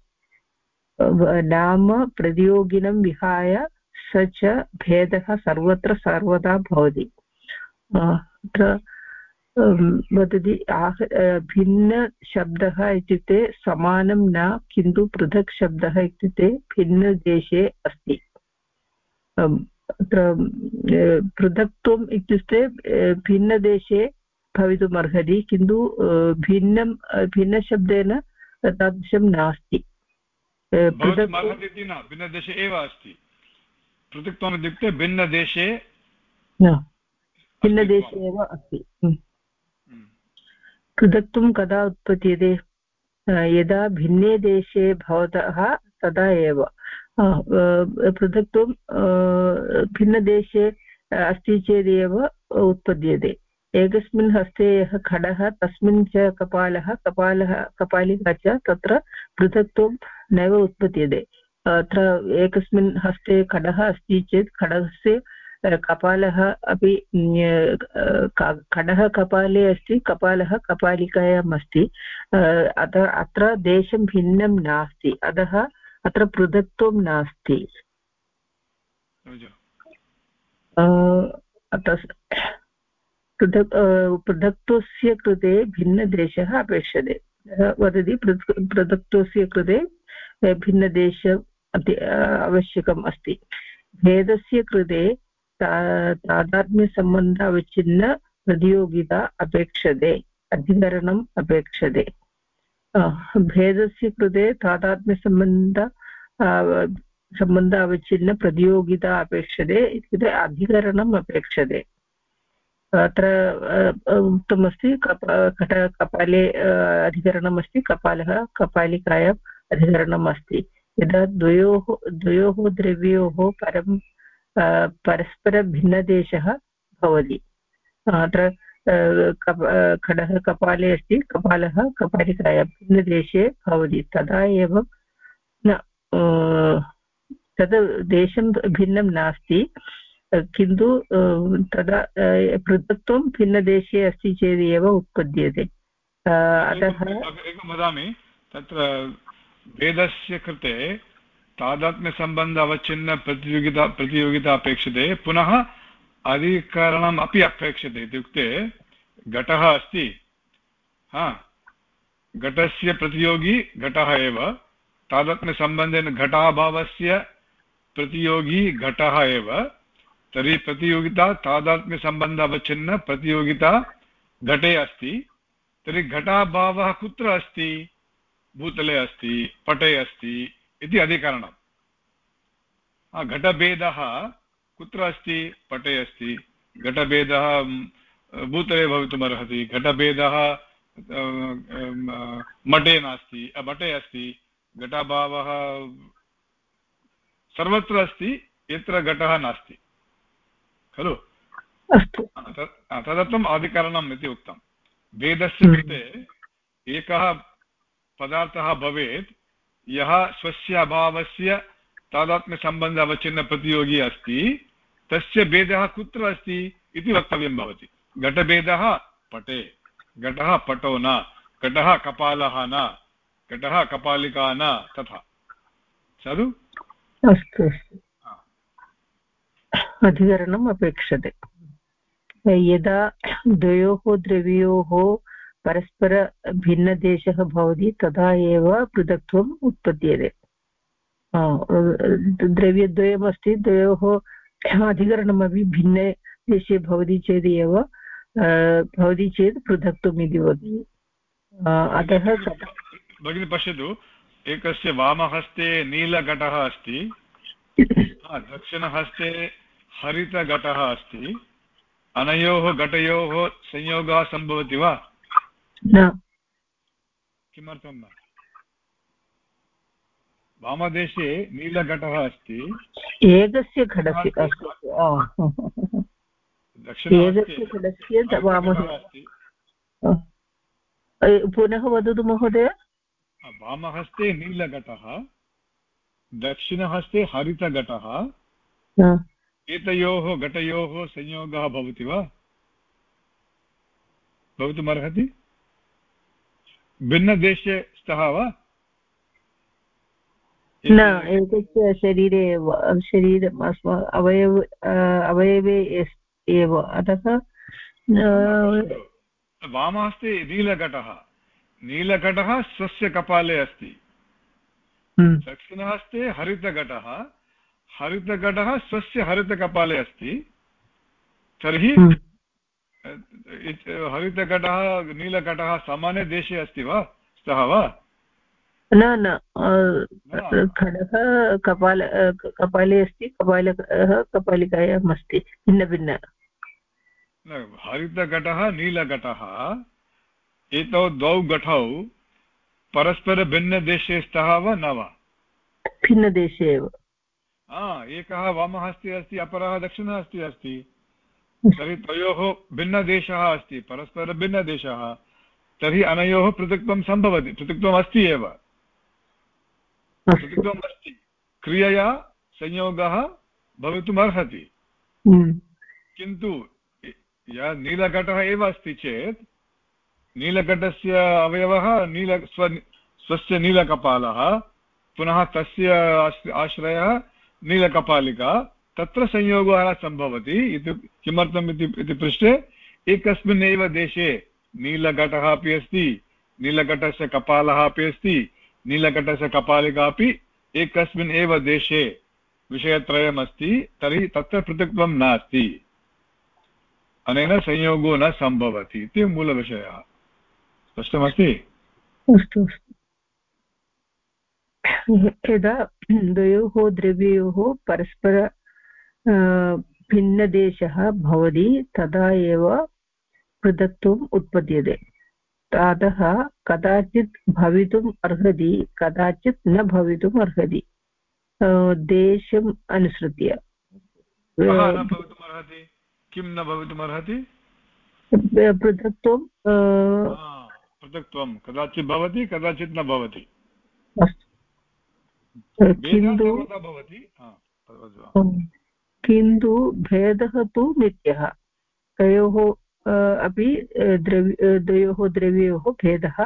Speaker 4: नाम प्रतियोगिनं विहाय स च भेदः सर्वत्र सर्वदा भवति। अत्र वदति आह भिन्नशब्दः इत्युक्ते समानं न किन्तु पृथक् शब्दः इत्युक्ते भिन्नदेशे अस्ति अत्र पृथक्त्वम् इत्युक्ते भिन्नदेशे भवितुम् अर्हति किन्तु भिन्नं भिन्नशब्देन तादृशं नास्ति
Speaker 1: भिन्नदेशे एव अस्ति पृथक्त्वम् इत्युक्ते भिन्नदेशे
Speaker 4: भिन्नदेशे एव अस्ति पृथक्त्वं कदा उत्पद्यते? यदा भिन्ने देशे भवतः तदा एव। पृथक्त्वं भिन्नदेशे अस्ति चेदेव उत्पद्यते। एकस्मिन् हस्ते यः खडः, तस्मिन् च कपालः कपालः, कपालिका च तत्र पृथक्त्वं नैव उत्पद्यते। अत्र एकस्मिन् हस्ते खडः अस्ति चेत् खडस्य कपालः अपि खडः कपाले अस्ति, कपालः कपालिकायाम् अस्ति। अतः, अत्र देशं भिन्नं नास्ति, अतः अत्र पृथक्त्वं नास्ति। पृथक् पृथक्त्वस्य कृते भिन्नदेशः अपेक्षते। वदति पृथक्त्वस्य कृते भिन्नदेश आवश्यकम् अस्ति। भेदस्य कृते तादात्म्यसम्बन्ध अवच्छिन्न प्रतियोगिता अपेक्षते अधिकरणम् अपेक्षते भेदस्य कृते तादात्म्यसम्बन्ध सम्बन्ध अवच्छिन्न प्रतियोगिता अपेक्षते इत्युक्ते अधिकरणम् अपेक्षते अत्र उक्तमस्ति कप कट कपाले अधिकरणमस्ति कपालः कपालिकायाम् अधिकरणम् अस्ति यदा द्वयोः द्वयोः द्रव्योः परं परस्परभिन्नदेशः भवति। अत्र खडः कपाले अस्ति, कपालः कपालिकायां भिन्नदेशे भवति। तदा एव न तद् देशं भिन्नं नास्ति। किन्तु तदा पृथक्त्वं भिन्नदेशे अस्ति चेदेव उत्पद्यते।
Speaker 1: अतः वदामि। तत्र वेदस्य कृते तादात्म्यसम्बन्ध अवच्छिन्न प्रतियोगिता प्रतियोगिता अपेक्षते। पुनः अधिकरणम् अपि अपेक्षते इत्युक्ते घटः अस्ति। हा, घटस्य प्रतियोगी घटः एव। तादात्म्यसम्बन्धेन घटाभावस्य प्रतियोगी घटः एव। तर्हि प्रतियोगिता तादात्म्यसम्बन्ध अवच्छिन्न प्रतियोगिता घटे अस्ति। तर्हि घटाभावः कुत्र अस्ति? भूतले अस्ति, पटे अस्ति। इति अधिकरणम्। घटभेदः कुत्र अस्ति पटे अस्ति घटभेदः भूतले भवितुमर्हति। घटभेदः मठे नास्ति। मठे अस्ति। घटाभावः सर्वत्र अस्ति यत्र घटः नास्ति। खलु? तदर्थम् अधिकरणम् इति उक्तं वेदस्य कृते एकः पदार्थः भवेत् यः स्वस्य अभावस्य तादात्म्यसम्बन्ध अवच्छिन्नप्रतियोगी अस्ति तस्य भेदः कुत्र अस्ति इति वक्तव्यं भवति। घटभेदः पटे घटः पटो न घटः कपालः न घटः कपालिका न तथा। साधु
Speaker 4: अस्तु अस्तु। अधिकरणम् अपेक्षते। यदा द्वयोः द्रव्योः परस्परभिन्नदेशः भवति तदा एव पृथक्त्वम् उत्पद्यते। द्रव्यद्वयमस्ति द्वयोः अधिकरणमपि भिन्ने देशे भवति चेत् एव भवति चेत् पृथक्त्वम् इति वदति अतः
Speaker 1: भगिनी पश्यतु एकस्य वामहस्ते नीलघटः अस्ति दक्षिणहस्ते हरितघटः अस्ति अनयोः घटयोः संयोगः सम्भवति वा?
Speaker 4: न
Speaker 1: किमर्थं न वामदेशे नीलघटः अस्ति।
Speaker 4: एकस्य घटस्य एकस्य घटस्य वामः पुनः वदतु महोदय।
Speaker 1: वामहस्ते नीलघटः दक्षिणहस्ते हरितघटः। एतयोः घटयोः संयोगः भवति वा? भवितुमर्हति? भिन्नदेशे स्तः वा?
Speaker 4: न एकस्य शरीरे एव शरीरम् अस्मा अवयव अवयवे एव अतः
Speaker 1: वामहस्ते नीलघटः नीलघटः स्वस्य कपाले अस्ति।
Speaker 4: हम्म।
Speaker 1: दक्षिणहस्ते हरितघटः हरितघटः स्वस्य हरितकपाले अस्ति। तर्हि
Speaker 4: हम्म।
Speaker 1: हरितघटः नीलघटः सामान्यदेशे अस्ति वा? स्तः वा?
Speaker 4: न न खडः कपाल कपाले अस्ति कपालः कपालिकायाम् अस्ति भिन्नभिन्न।
Speaker 1: हरितघटः नीलघटः एतौ द्वौ घटौ परस्परभिन्नदेशे स्तः वा न वा?
Speaker 4: भिन्नदेशे एव।
Speaker 1: एकः वामः अस्ति अस्ति अपरः दक्षिणः अस्ति अस्ति। तर्हि तयोः भिन्नदेशः अस्ति परस्परभिन्नदेशः। तर्हि अनयोः पृथक्त्वं सम्भवति पृथक्त्वम् अस्ति एव। पृथक्त्वम् अस्ति। क्रियया संयोगः भवितुमर्हति।
Speaker 4: हम्म।
Speaker 1: किन्तु यः नीलघटः एव अस्ति चेत् नीलघटस्य अवयवः नील स्व स्वस्य नीलकपालः पुनः तस्य आश्रयः नीलकपालिका। तत्र संयोगः सम्भवति इति किमर्थम् इति पृष्टे एकस्मिन् एव देशे नीलघटः अपि अस्ति, नीलघटस्य कपालः अपि अस्ति, नीलघटस्य कपालिका अपि एकस्मिन् एव देशे विषयत्रयमस्ति, तर्हि तत्र पृथक्त्वं नास्ति। अनेन संयोगो न सम्भवति इति मूलविषयः। स्पष्टमस्ति?
Speaker 4: अस्तु। यदा द्वयोः द्रव्ययोः परस्पर भिन्नदेशः भवति तदा एव पृथक्त्वम् उत्पद्यते। अतः कदाचित् भवितुम् अर्हति कदाचित् न भवितुम् अर्हति। देशम् अनुसृत्य।
Speaker 1: किं न भवितुमर्हति
Speaker 4: पृथक्त्वं
Speaker 1: पृथक्त्वं। कदाचित् भवति कदाचित् न भवति। अस्तु।
Speaker 4: किन्तु किन्तु भेदः तु नित्यः। तयोः अपि द्रव्य द्वयोः द्रव्ययोः भेदः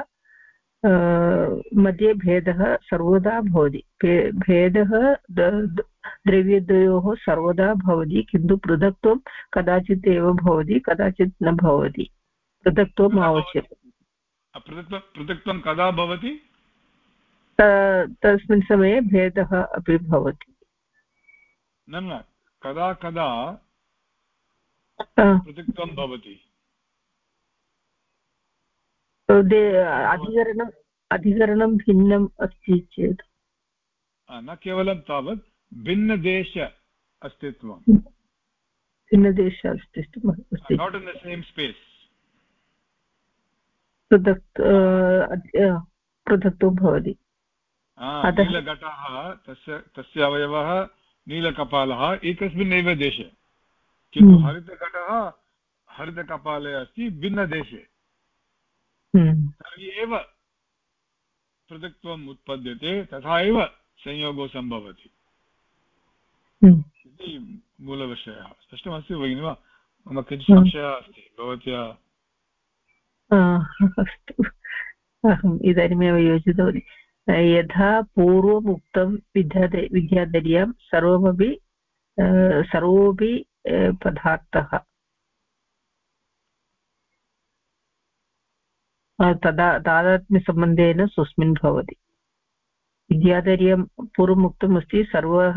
Speaker 4: मध्ये भेदः सर्वदा भवति। भेदः द्रव्यद्वयोः सर्वदा भवति किन्तु पृथक्त्वं कदाचित् एव भवति कदाचित् न भवति। पृथक्त्वम् आवश्यकम्।
Speaker 1: पृथक्त्वं कदा भवति?
Speaker 4: तस्मिन् समये भेदः अपि भवति।
Speaker 1: न न कदा कदा पृथक्त्वं भवति।
Speaker 4: अधिकरणम् अधिकरणं भिन्नम् अस्ति चेत्।
Speaker 1: न केवलं तावत् भिन्नदेश अस्तित्वं
Speaker 4: भिन्नदेश अस्तित्वम्
Speaker 1: not in the same space
Speaker 4: पृथक् पृथक्त्वं भवति।
Speaker 1: नीलघटः तस्य तस्य अवयवः नीलकपालः एकस्मिन् एव देशे। किन्तु हम्म। हरितघटः हरितकपाले अस्ति भिन्नदेशे।
Speaker 4: हम्म।
Speaker 1: तर्हि एव पृथक्त्वम् उत्पद्यते तथा एव संयोगो सम्भवति।
Speaker 4: हम्म।
Speaker 1: इति मूलविषयः। स्पष्टमस्ति भगिनि वा? मम किञ्चित् संशयः अस्ति। भवत्या
Speaker 4: अस्तु। अहम् इदानीमेव योजितवती। यथा पूर्वम् उक्तं विद्याध विद्याधर्यां सर्वमपि सर्वोपि पदार्थः। तदा, तादात्म्यसम्बन्धेन स्वस्मिन् भवति। विद्याधर्यं पूर्वम् उक्तमस्ति सर्वः,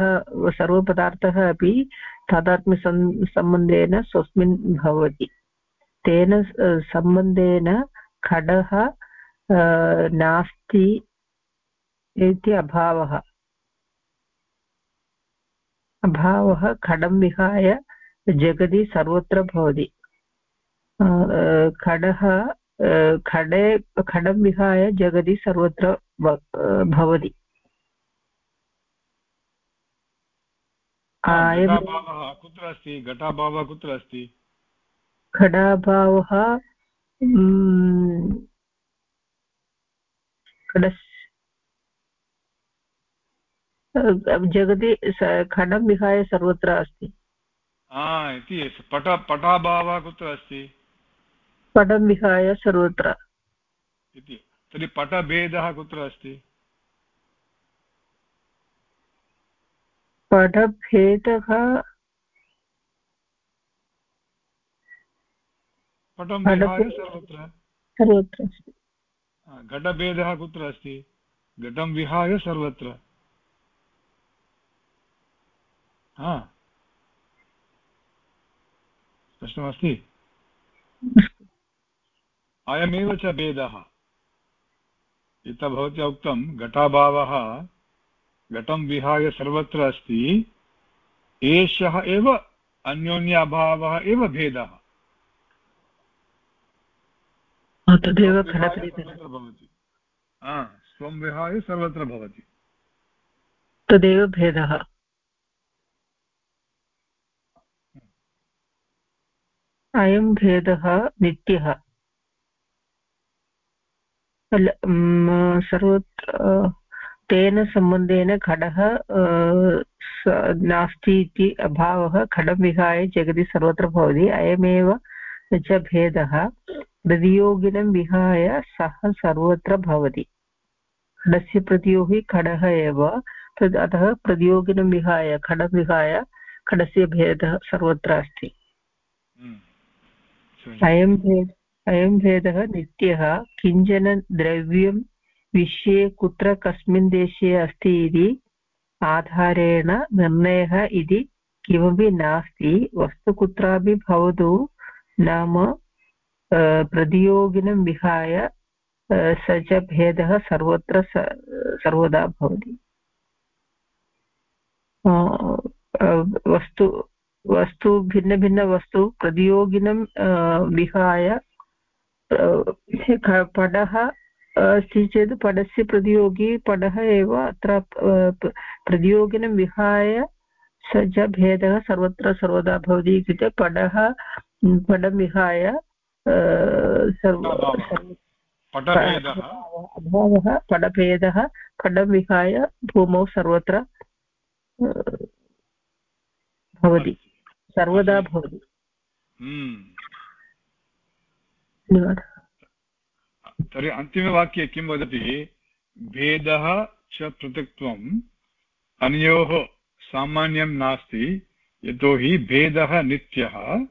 Speaker 4: सर्वपदार्थः अपि तादात्म्यसम्, सम्बन्धेन स्वस्मिन् भवति। तेन सम्बन्धेन खडः नास्ति इति अभावः। अभावः खडं विहाय जगति सर्वत्र भवति। खडः खडे खडं विहाय जगति सर्वत्र भवति।
Speaker 1: कुत्र अस्ति? घटाभावः कुत्र अस्ति?
Speaker 4: खडाभावः जगति खडं विहाय सर्वत्र अस्ति।
Speaker 1: इति पट पटाभावः कुत्र अस्ति?
Speaker 4: पटं विहाय सर्वत्र।
Speaker 1: इति तर्हि पटभेदः कुत्र अस्ति?
Speaker 4: पटभेदः
Speaker 1: पटं विहाय सर्वत्र?
Speaker 4: सर्वत्र
Speaker 1: घटभेदः कुत्र अस्ति? घटं विहाय सर्वत्र। हा। स्पष्टमस्ति अयमेव च भेदः। यथा भवत्या उक्तं घटाभावः घटं विहाय सर्वत्र अस्ति। एषः एव अन्योन्याभावः एव भेदः।
Speaker 4: तदेव
Speaker 1: भवति। स्वं विहाय सर्वत्र भवति।
Speaker 4: तदेव भेदः। अयं भेदः नित्यः सर्वत्र, तेन सम्बन्धेन खडः नास्ति इति अभावः, खडं विहाय जगति सर्वत्र भवति। अयमेव च भेदः। प्रतियोगिनं विहाय सः सर्वत्र भवति। खडस्य प्रतियोगी खडः एव। अतः प्रतियोगिनं विहाय, खडं विहाय खडस्य भेदः सर्वत्र अस्ति। हम्म। अयं भेद अयं भेदः नित्यः। किंचन द्रव्यं विषये कुत्र कस्मिन् देशे अस्ति इति आधारेण निर्णयः इति किमपि नास्ति। वस्तु कुत्रापि भवतु नाम प्रतियोगिनं विहाय स च भेदः सर्वत्र सर्वदा भवति। वस्तु वस्तु भिन्नभिन्नवस्तु प्रतियोगिनं विहाय पडः अस्ति चेत् पडस्य प्रतियोगी पडः एव अत्र प्रतियोगिनं विहाय स च भेदः सर्वत्र सर्वदा भवति इत्युक्ते पडः पडं विहाय अभावः पडभेदः पडं विहाय भूमौ सर्वत्र भवति। सर्वदा भवति।
Speaker 1: धन्यवादः। तर्हि अन्तिमवाक्ये किं वदति? भेदः च पृथक्त्वम् अनयोः सामान्यं नास्ति यतोहि भेदः नित्यः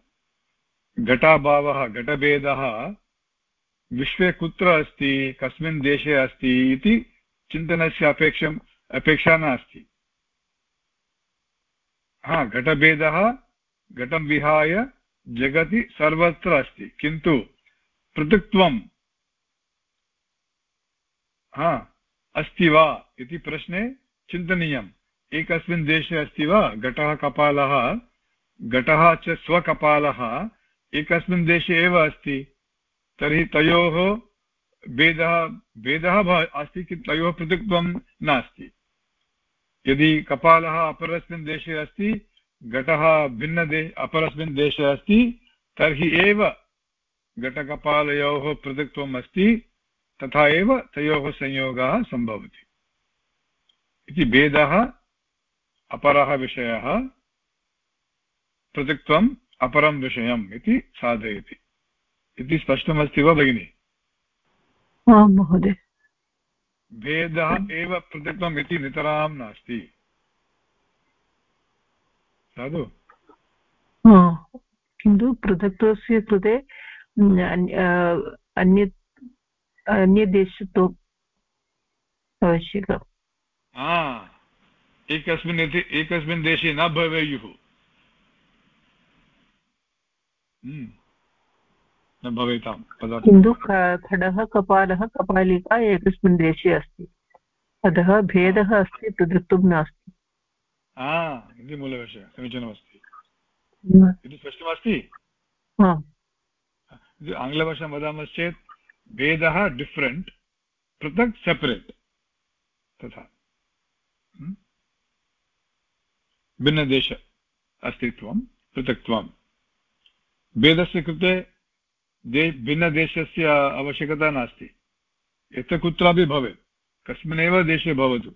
Speaker 1: घटाभावः घटभेदः विश्वे कुत्र अस्ति कस्मिन् देशे अस्ति इति चिन्तनस्य अपेक्षम् अपेक्षा नास्ति। हा घटभेदः घटं विहाय जगति सर्वत्र अस्ति किन्तु पृथक्त्वं हा, अस्ति वा इति प्रश्ने चिन्तनीयम्। एकस्मिन् देशे अस्ति वा घटः कपालः? घटः च स्वकपालः एकस्मिन् देशे एव अस्ति। तर्हि तयोः भेदः भेदः अस्ति किन्तु तयोः पृथक्त्वं नास्ति। यदि कपालः अपरस्मिन् देशे अस्ति घटः भिन्नदे अपरस्मिन् देशे अस्ति तर्हि एव घटकपालयोः पृथक्त्वम् अस्ति तथा एव तयोः संयोगः सम्भवति। इति भेदः अपरः विषयः पृथक्त्वम् अपरं विषयम् इति साधयति। इति स्पष्टमस्ति वा भगिनि?
Speaker 4: आं महोदय।
Speaker 1: भेदः एव पृथक्त्वम् इति नितरां नास्ति। साधु।
Speaker 4: किन्तु पृथक्त्वस्य कृते अन्य अन्यदेशत्वम् आवश्यकम्।
Speaker 1: एकस्मिन् एकस्मिन् देशे न भवेयुः। हम्म। न भवेतां
Speaker 4: किन्तु खडः कपालः कपालिका एकस्मिन् देशे अस्ति। अतः भेदः अस्ति पृथक्त्वं नास्ति।
Speaker 1: इति मूलविषयः समीचीनमस्ति इति स्पष्टमस्ति आङ्ग्लभाषां वदामश्चेत् भेदः डिफ्रेण्ट् पृथक् सेपरेट् तथा. भिन्नदेश अस्तित्वं पृथक्त्वं. भेदस्य कृते दे भिन्नदेशस्य आवश्यकता नास्ति. यत्र कुत्रापि भवेत्. कस्मिन्नेव देशे भवतु.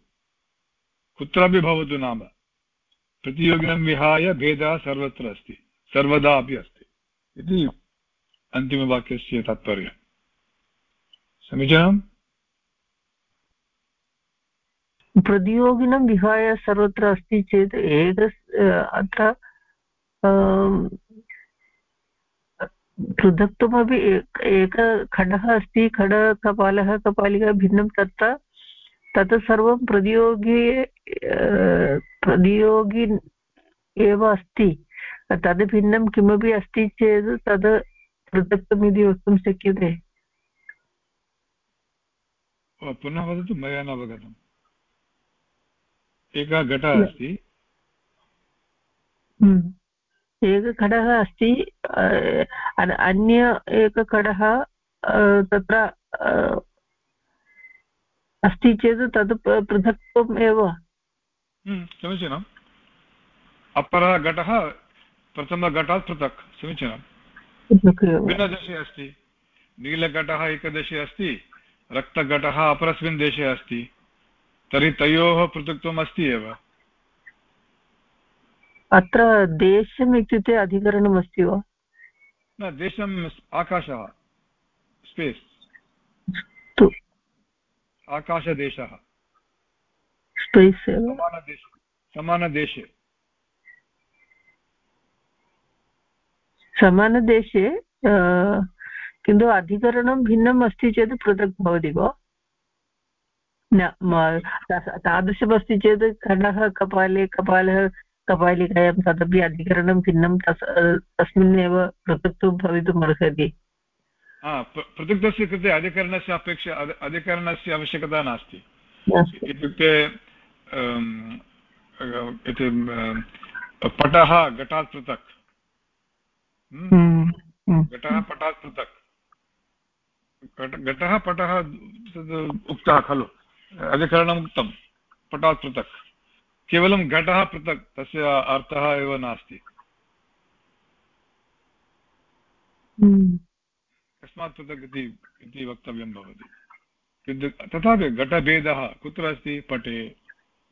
Speaker 1: कुत्रापि भवतु नाम. प्रतियोगिनं विहाय भेदः सर्वत्र अस्ति, सर्वदा अपि अस्ति। इति अन्तिमवाक्यस्य तात्पर्यम्। समीचीनम्?
Speaker 4: प्रतियोगिनं विहाय सर्वत्र अस्ति चेत् एक अत्र पृथक्त्वमपि एक खडः अस्ति खड कपालः कपालिका भिन्नं तत्र तत् सर्वं प्रतियोगी प्रतियोगी एव अस्ति। तद् भिन्नं किमपि अस्ति चेत् तद् पृथक्त्वमिति वक्तुं शक्यते।
Speaker 1: पुनः वदतु मया न अवगतम्। एकः घटः अस्ति।
Speaker 4: हम्म। एकखडः अस्ति अन्य एकखडः तत्र अस्ति चेत् तद् पृथक्त्वम् एव
Speaker 1: हम्म, समीचीनम्। अपरः घटः प्रथमघटात् पृथक् समीचीनं भिन्नदेशे अस्ति। नीलघटः एकदेशे अस्ति रक्तघटः अपरस्मिन् देशे अस्ति। तर्हि तयोः पृथक्त्वम् अस्ति एव।
Speaker 4: अत्र देशम् इत्युक्ते अधिकरणम् अस्ति वा?
Speaker 1: न देशम् आकाशः स्पेस्। आकाशदेशः। समानदेशे। समानदेशे।
Speaker 4: समानदेशे किन्तु अधिकरणं भिन्नम् अस्ति चेत् पृथक् भवति वा न तादृशमस्ति चेत् खडः कपाले कपालः कपालिकायां तदपि अधिकरणं भिन्नं तस् तस्मिन्नेव पृथक्त्वं भवितुम् अर्हति
Speaker 1: पृथक्तस्य कृते अधिकरणस्य अपेक्षा अधिकरणस्य आवश्यकता नास्ति। इत्युक्ते पटः घटात् पृथक्। हम्म। हम्म। घटः पटात् पृथक्। घटः पटः उक्तः खलु। अधिकरणम् उक्तं पटात् पृथक्। केवलं घटः पृथक् तस्य अर्थः एव नास्ति। कस्मात् पृथक् इति इति वक्तव्यं भवति। किन्तु तथापि घटभेदः कुत्र अस्ति? पटे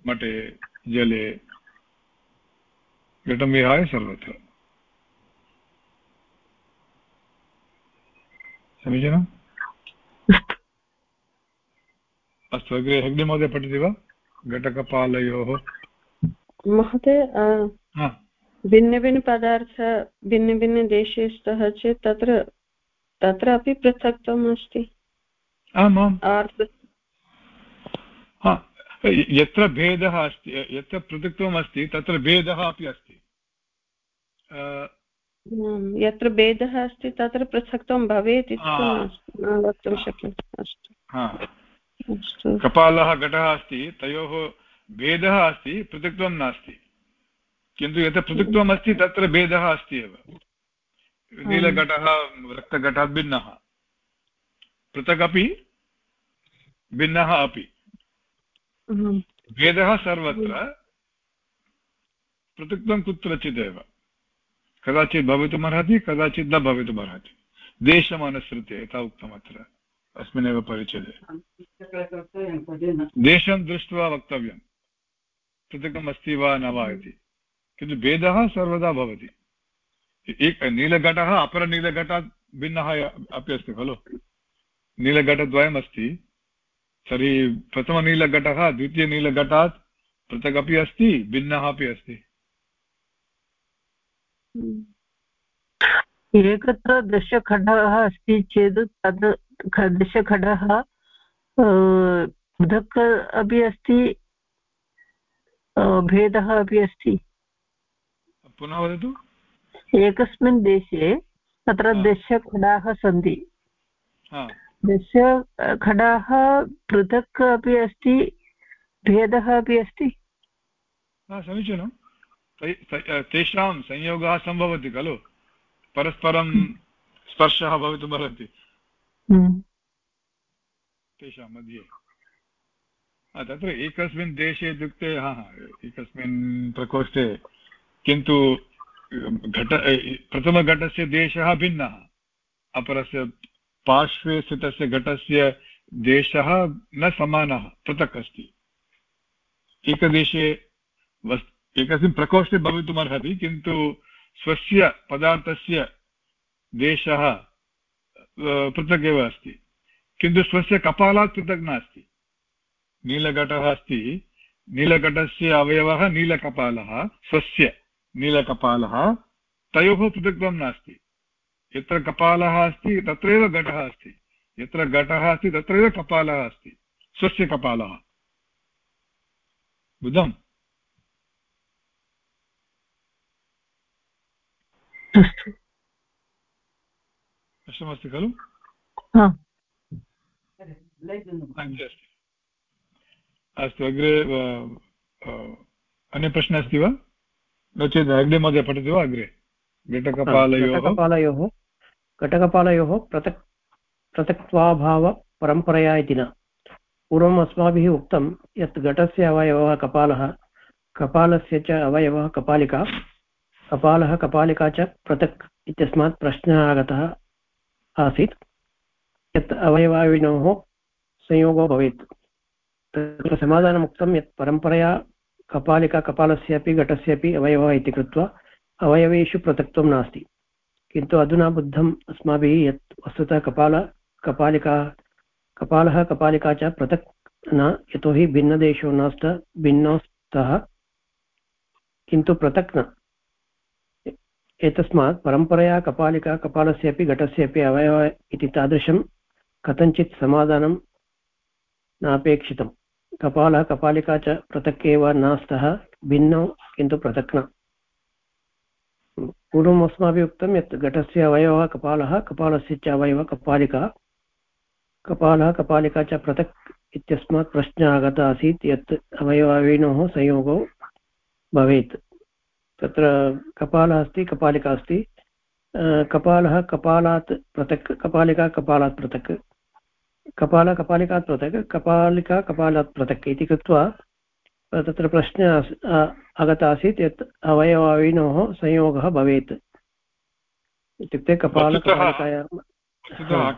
Speaker 1: मठे जले। घटं विहाय सर्वत्र। समीचीनम्? अस्तु अग्रे हेग्डे महोदय पठति वा? घटकपालयोः।
Speaker 3: महोदय भिन्नभिन्नपदार्थ भिन्नभिन्नदेशे स्तः चेत् तत्र तत्र अपि पृथक्त्वम् अस्ति
Speaker 1: आमाम् यत्र भेदः अस्ति यत्र पृथक्त्वम् अस्ति तत्र भेदः अपि अस्ति।
Speaker 3: यत्र भेदः अस्ति तत्र पृथक्त्वं भवेत् इति वक्तुं शक्यते।
Speaker 1: अस्तु। कपालः घटः अस्ति तयोः भेदः अस्ति पृथक्त्वं नास्ति। किन्तु यत्र पृथक्त्वम् अस्ति तत्र भेदः अस्ति एव। नीलघटः रक्तघटात् भिन्नः। पृथक् अपि भिन्नः अपि। भेदः सर्वत्र। पृथक्त्वं कुत्रचिदेव। कदाचित् भवितुमर्हति कदाचित् न भवितुमर्हति। देशमनुसृत्य यथा उक्तम् अत्र। अस्मिन्नेव परिचये देशं दृष्ट्वा वक्तव्यं। पृथकम् अस्ति वा न वा इति। किन्तु भेदः सर्वदा भवति। नीलघटः अपरनीलघटात् भिन्नः अपि अस्ति खलु? नीलघटद्वयमस्ति तर्हि प्रथमनीलघटः द्वितीयनीलघटात् पृथगपि अस्ति भिन्नः अपि अस्ति।
Speaker 4: एकत्र दशखण्डः अस्ति चेत् तद् दशखण्डः पृथक् अपि अस्ति भेदः अपि अस्ति।
Speaker 1: पुनः वदतु।
Speaker 4: एकस्मिन् देशे तत्र दशखडाः सन्ति। दश खडाः पृथक् अपि अस्ति भेदः अपि अस्ति?
Speaker 1: समीचीनं। तेषां संयोगः सम्भवति खलु? परस्परं स्पर्शः भवितुमर्हति
Speaker 4: हम्म।
Speaker 1: तेषां मध्ये। तत्र एकस्मिन् देशे इत्युक्ते हा एकस्मिन् प्रकोष्ठे। किन्तु घट प्रथमघटस्य देशः भिन्नः। अपरस्य पार्श्वे स्थितस्य घटस्य देशः न समानः, पृथक् अस्ति। एकदेशे वस्, एकस्मिन् प्रकोष्ठे भवितुमर्हति, किन्तु स्वस्य पदार्थस्य देशः पृथक् एव अस्ति। किन्तु स्वस्य कपालात् पृथक् नास्ति। नीलघटः अस्ति। नीलघटस्य अवयवः नीलकपालः, स्वस्य। नीलकपालः तयोः पृथक्त्वं नास्ति। यत्र कपालः अस्ति तत्रैव घटः अस्ति। यत्र घटः अस्ति तत्रैव कपालः अस्ति। स्वस्य कपालः। बुद्धम्?
Speaker 4: अस्तु।
Speaker 1: कष्टमस्ति खलु? अस्तु। अग्रे अन्यप्रश्नः अस्ति वा? नो चेत् अग्रे महोदय पठति वा अग्रे?
Speaker 2: घटकपालयोः? घटकपालयोः पृथक् पृथक्त्वाभावपरम्परया इति न। पूर्वम् अस्माभिः उक्तं यत् घटस्य अवयवः कपालः, कपालस्य च अवयवः कपालिका, कपालः, कपालिका च पृथक् इत्यस्मात् प्रश्नः आगतः आसीत्। यत् अवयवाविनोः संयोगो भवेत्। तत्र समाधानमुक्तं यत् परम्परया कपालिका कपालस्य अपि घटस्य अपि अवयवः इति कृत्वा अवयवेषु पृथक्त्वं नास्ति। किन्तु अधुना बुद्धम् अस्माभिः यत् वस्तुतः कपाल, कपालिका, कपालः, कपालिका च पृथक् न, यतोहि भिन्नदेशो न स्त भिन्नौ स्तः किन्तु पृथक् न। एतस्मात् परम्परया कपालिका कपालस्य अपि घटस्य अपि अवयवः इति तादृशं कथञ्चित् समाधानं नापेक्षितं कपालः, कपालिका च पृथक् एव न स्तः भिन्नौ किन्तु पृथक् न पूर्वम् अस्माभिः उक्तं यत् घटस्य अवयवः कपालः, कपालस्य च अवयवः कपालिका। कपालः, कपालिका च पृथक् इत्यस्मात् प्रश्नः आगतः आसीत् यत् अवयवाविनोः संयोगो भवेत्। तत्र कपालः अस्ति, कपालिका अस्ति। कपालः कपालात् पृथक्, कपालिका कपालात् पृथक्। कपाल कपालिकात् पृथक् कपालिका कपालात् पृथक् इति कृत्वा तत्र प्रश्नः आगतः आसीत् यत् अवयवाविनोः संयोगः भवेत्। इत्युक्ते कपालकपालिकाया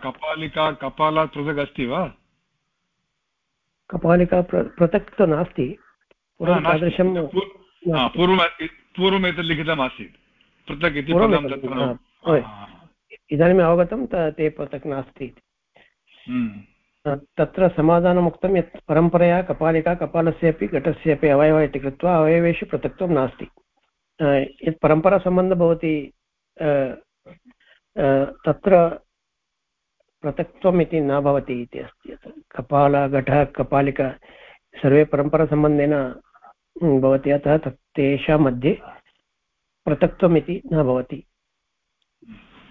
Speaker 1: कपालिका कपालात् पृथक् अस्ति वा?
Speaker 2: कपालिका पृथक् तु नास्ति। तादृशं
Speaker 1: पूर्वं पूर्वम् एतत् लिखितम् आसीत् पृथक् इति
Speaker 2: इदानीम् अवगतं ते पृथक् नास्ति हम्म। तत्र समाधानमुक्तं यत् परम्परया कपालिका कपालस्य अपि अवयवः इति कृत्वा अवयवेषु पृथक्त्वं नास्ति। यत् परम्परासम्बन्धः भवति तत्र पृथक्त्वम् इति न भवति इति अस्ति कपाल, घटः, कपालिका, सर्वे परम्परासम्बन्धेन भवति। अतः तेषां मध्ये पृथक्त्वम् इति न भवति।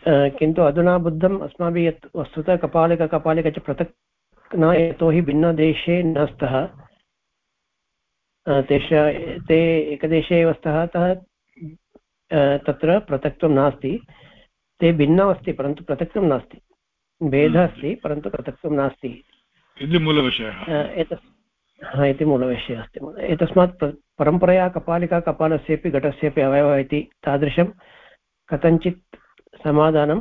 Speaker 2: किन्तु अधुना बुद्धम् अस्माभिः यत् वस्तुतः कपालिका कपालिका च पृथक् न यतोहि भिन्नदेशे न स्तः तेषा ते एकदेशे एव स्तः अतः तत्र पृथक्त्वं नास्ति। ते भिन्नम् अस्ति परन्तु पृथक्त्वं नास्ति। भेदः अस्ति परन्तु पृथक्त्वं नास्ति।
Speaker 1: इति मूलविषयः।
Speaker 2: एतत् इति मूलविषयः अस्ति। एतस्मात् परम्परया कपालिका कपालस्यपि घटस्यपि अवयवः इति तादृशं कथञ्चित् समाधानं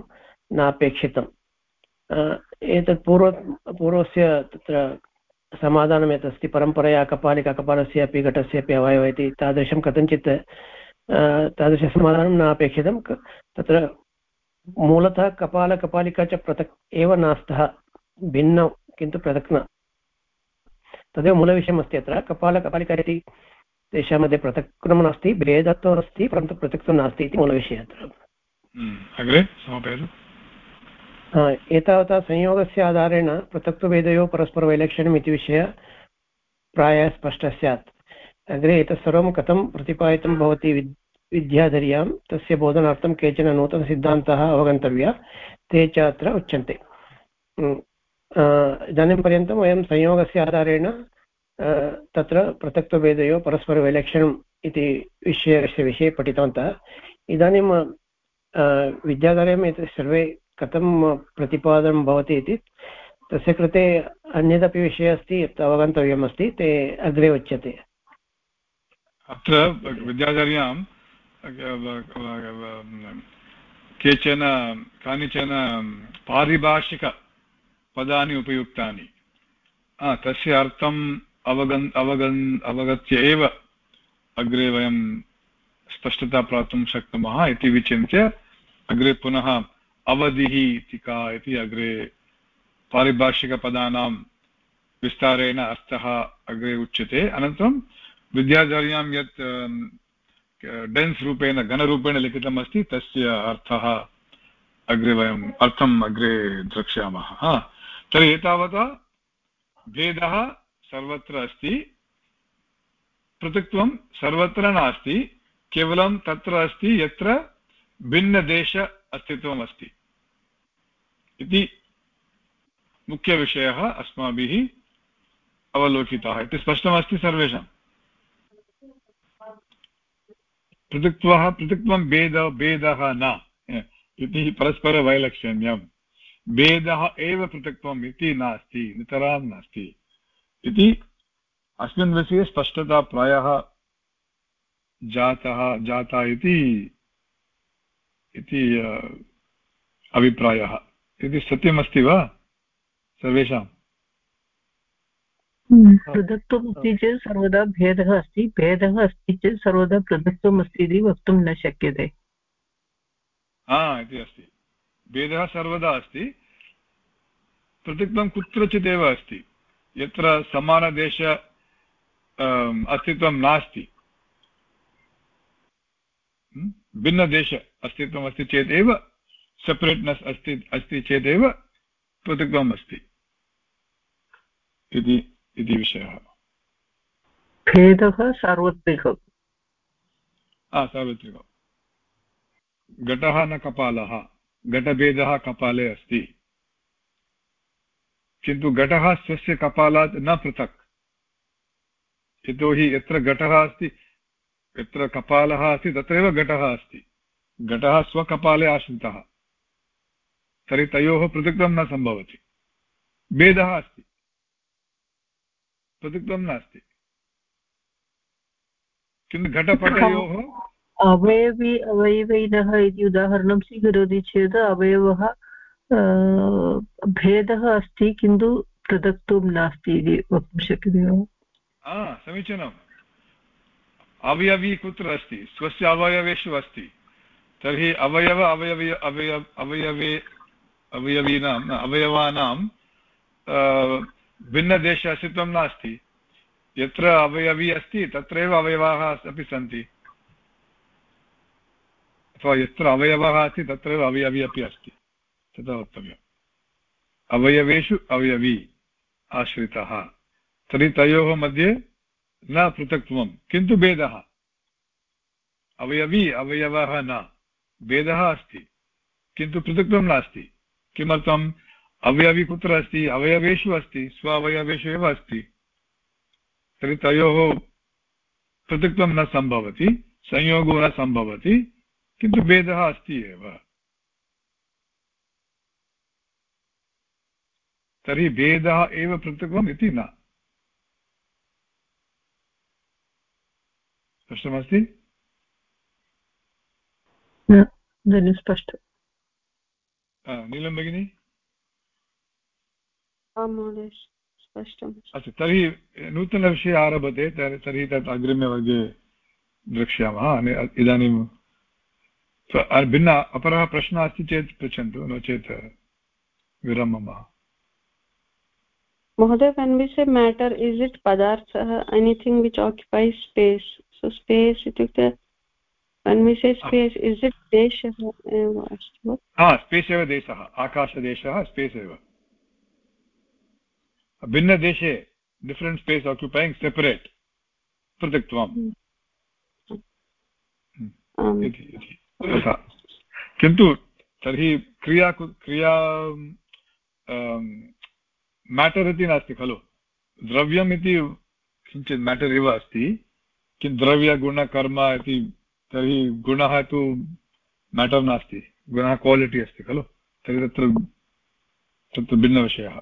Speaker 2: नापेक्षितम्। एतत् पूर्व, पूर्वस्य तत्र समाधानं यत् अस्ति परम्परया कपालिका, कपालस्य अपि, घटस्य अपि, अवयवः इति तादृशं कथञ्चित् तादृशसमाधानं न अपेक्षितं तत्र मूलतः कपालकपालिका च पृथक् एव नास्तः, भिन्नौ, किन्तु पृथक् न। तदेव मूलविषयमस्ति अत्र। कपालकपालिका इति तेषां मध्ये पृथक् नास्ति भेदत्वम् अस्ति परन्तु पृथक्त्वं नास्ति इति मूलविषयः अत्र।
Speaker 1: अग्रे, समापयतु।
Speaker 2: एतावता संयोगस्य आधारेण पृथक्त्वभेदयोः परस्परवैलक्षण्यम् इति विषयः प्रायः स्पष्टः स्यात्। अग्रे, एतत् सर्वं कथं प्रतिपादितं भवति विद्याधर्यां? तस्य बोधनार्थं केचन नूतनसिद्धान्ताः अवगन्तव्या। ते च अत्र उच्यन्ते। इदानीं पर्यन्तं वयं संयोगस्य आधारेण तत्र पृथक्त्वभेदयोः परस्परवैलक्षणम् इति विषयस्य विषये पठितवन्तः। इदानीं विद्याधर्यम् एतत् सर्वे कथं प्रतिपादनं भवति इति, तस्य कृते अन्यदपि विषयः अस्ति, यत् अवगन्तव्यम् अस्ति ते अग्रे उच्यते।
Speaker 1: अत्र विद्याधर्यां केचन, कानिचन पारिभाषिकपदानि उपयुक्तानि। तस्य अर्थम् अवगन् अवगन्, अवगत्य एव अग्रे वयं स्पष्टता प्राप्तुं शक्नुमः इति विचिन्त्य अग्रे पुनः अवधिः इति का इति अग्रे पारिभाषिकपदानां विस्तारेण अर्थः अग्रे उच्यते। अनन्तरं विद्याधर्यां यत् डेन्स् रूपेण, घनरूपेण लिखितमस्ति, तस्य अर्थः अग्रे वयम् अर्थम् अग्रे द्रक्ष्यामः। तर्हि एतावता भेदः सर्वत्र अस्ति, पृथक्त्वं सर्वत्र नास्ति, केवलं तत्र अस्ति यत्र भिन्नदेश अस्तित्वमस्ति। इति मुख्यविषयः अस्माभिः अवलोकितः। इति स्पष्टमस्ति सर्वेषाम् पृथक्त्वः, पृथक्त्वं भेद, भेदः न। इति परस्परवैलक्षण्यं। भेदः एव पृथक्त्वम् इति नास्ति, नितरां नास्ति। इति अस्मिन् विषये स्पष्टता प्रायः जातः, जाता इति इति अभिप्रायः। इति सत्यमस्ति वा? सर्वेषाम्?
Speaker 4: हम्म। पृथक्त्वम् अस्ति चेत् सर्वदा भेदः अस्ति। भेदः अस्ति चेत् सर्वदा पृथक्त्वम् अस्ति इति वक्तुं न शक्यते।
Speaker 1: हा इति अस्ति। भेदः सर्वदा अस्ति। पृथक्त्वं कुत्रचिदेव अस्ति। यत्र समानदेश अस्तित्वं नास्ति। हम्म। भिन्नदेश अस्तित्वमस्ति चेदेव सेपरेट्नेस् अस्ति अस्ति चेदेव पृथक्त्वम् अस्ति। इति इति विषयः।
Speaker 4: भेदः सार्वत्रिकः।
Speaker 1: सार्वत्रिकः। घटः न कपालः घटभेदः कपाले अस्ति। किन्तु घटः स्वस्य कपालात् न पृथक्। यतोहि यत्र घटः अस्ति यत्र कपालः अस्ति तत्रैव घटः अस्ति। घटः स्वकपाले आश्रितः। तर्हि तयोः पृथक्त्वं न सम्भवति। भेदः अस्ति। पृथक्त्वं नास्ति। किन्तु घटपटयोः
Speaker 4: अवयवी अवयविनः इति उदाहरणं स्वीकरोति चेत् अवयवः भेदः अस्ति किन्तु पृथक्त्वं नास्ति इति वक्तुं शक्यते
Speaker 1: वा? समीचीनम्। अवयवी कुत्र अस्ति? स्वस्य अवयवेषु अस्ति। तर्हि अवयव, अवयवी अवयव अवयवे, अवयवानां भिन्नदेश अस्तित्वं नास्ति। यत्र अवयवी अस्ति, तत्रैव अवयवाः अपि सन्ति। अथवा यत्र अवयवः अस्ति, तत्रैव अवयवी अपि अस्ति। तथा वक्तव्यम्। अवयवेषु अवयवी आश्रितः। तर्हि तयोः मध्ये न पृथक्त्वं किन्तु भेदः। अवयवी, अवयवः न। भेदः अस्ति, किन्तु पृथक्त्वं नास्ति। किमर्थम्? अवयवी कुत्र अस्ति? अवयवेषु अस्ति स्व अवयवेषु एव अस्ति। तर्हि तयोः पृथक्त्वं न सम्भवति, संयोगो न सम्भवति, किन्तु भेदः अस्ति एव। तर्हि भेदः एव पृथक्त्वम् इति न। स्पष्टमस्ति
Speaker 4: स्पष्टम्।
Speaker 1: नीलं भगिनि?
Speaker 3: आं
Speaker 1: अस्तु तर्हि नूतनविषये आरभते तर्हि तत् अग्रिमवर्गे द्रक्ष्यामः इदानीं भिन्न अपरः प्रश्नः अस्ति चेत् पृच्छन्तु नो चेत् विरमामः।
Speaker 3: Mohoday, when we say matter, is it padartha, anything which occupies space? So space इत्युक्ते अन्विषेज् स्पेस् इस् इट् देशः
Speaker 1: एव अस्ति वा देशः आकाशदेशः स्पेस् एव भिन्नदेशे डिफ्रेण्ट् स्पेस् आक्युपैङ्ग् सेपरेट् पृथक्त्वम् किन्तु तर्हि क्रिया क्रिया मेटर् इति नास्ति खलु द्रव्यम् इति किञ्चित् मेटर् इव अस्ति किं द्रव्यगुणकर्म इति तर्हि गुणः तु मेटर् नास्ति। गुणः क्वालिटि अस्ति खलु? तर्हि तत्र तत्र भिन्नविषयः।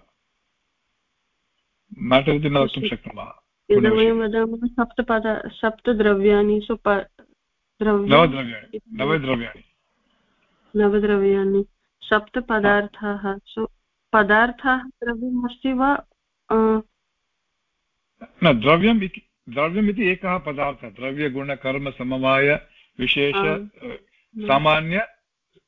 Speaker 1: मेटर् इति न वक्तुं शक्नुमः।
Speaker 3: यदा वयं वदामः सप्तपद सप्तद्रव्याणि सु
Speaker 1: नवद्रव्याणि नवद्रव्याणि।
Speaker 3: नवद्रव्याणि। सप्तपदार्थाः। सो पदार्थाः द्रव्यम् अस्ति वा
Speaker 1: न द्रव्यम् इति द्रव्यम् इति एकः पदार्थः द्रव्यगुणकर्मसमवाय विशेष सामान्य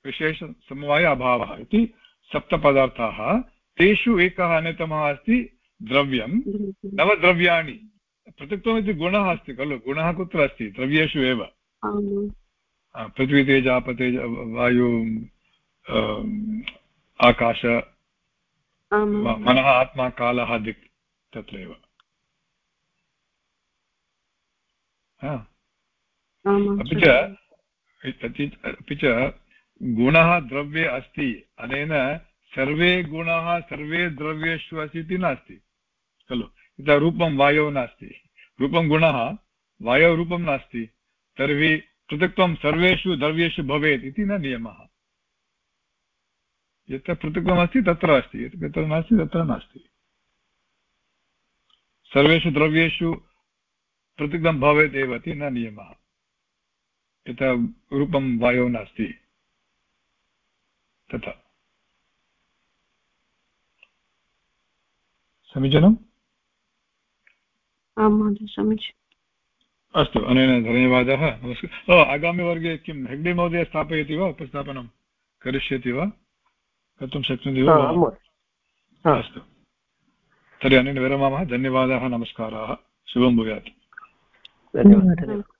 Speaker 1: विशेषसमवाय अभावः इति सप्तपदार्थाः। तेषु एकः अन्यतमः अस्ति द्रव्यं। नवद्रव्याणि। पृथक्त्वम् इति गुणः अस्ति खलु। गुणः कुत्र अस्ति? द्रव्येषु एव। पृथ्वी तेज आपतेज वायु आकाश मनः आत्मा कालः दिक् तत्रैव अपि च अपि च गुणः द्रव्ये अस्ति अनेन सर्वे गुणाः सर्वे द्रव्येषु अस्ति इति नास्ति खलु? यथा रूपं वायौ नास्ति। रूपं गुणः वायौ रूपं नास्ति तर्हि पृथक्त्वं सर्वेषु द्रव्येषु भवेत् इति न नियमः। यत्र पृथक्त्वमस्ति तत्र अस्ति। यत्र नास्ति तत्र नास्ति। सर्वेषु द्रव्येषु पृथक्तं भवेत् एव इति न नियमः। यथा रूपं वायौ नास्ति तथा। समीचीनम्
Speaker 3: आं महोदय समीचीनम्
Speaker 1: अस्तु अनेन धन्यवादः। नमस्कारः। आगामिवर्गे किं हेग्डे महोदय स्थापयति वा उपस्थापनं करिष्यति वा? कर्तुं शक्नोति वा? अस्तु। तर्हि अनेन विरमामः। धन्यवादाः नमस्काराः। शुभं भूयात्।
Speaker 2: धन्यवादः।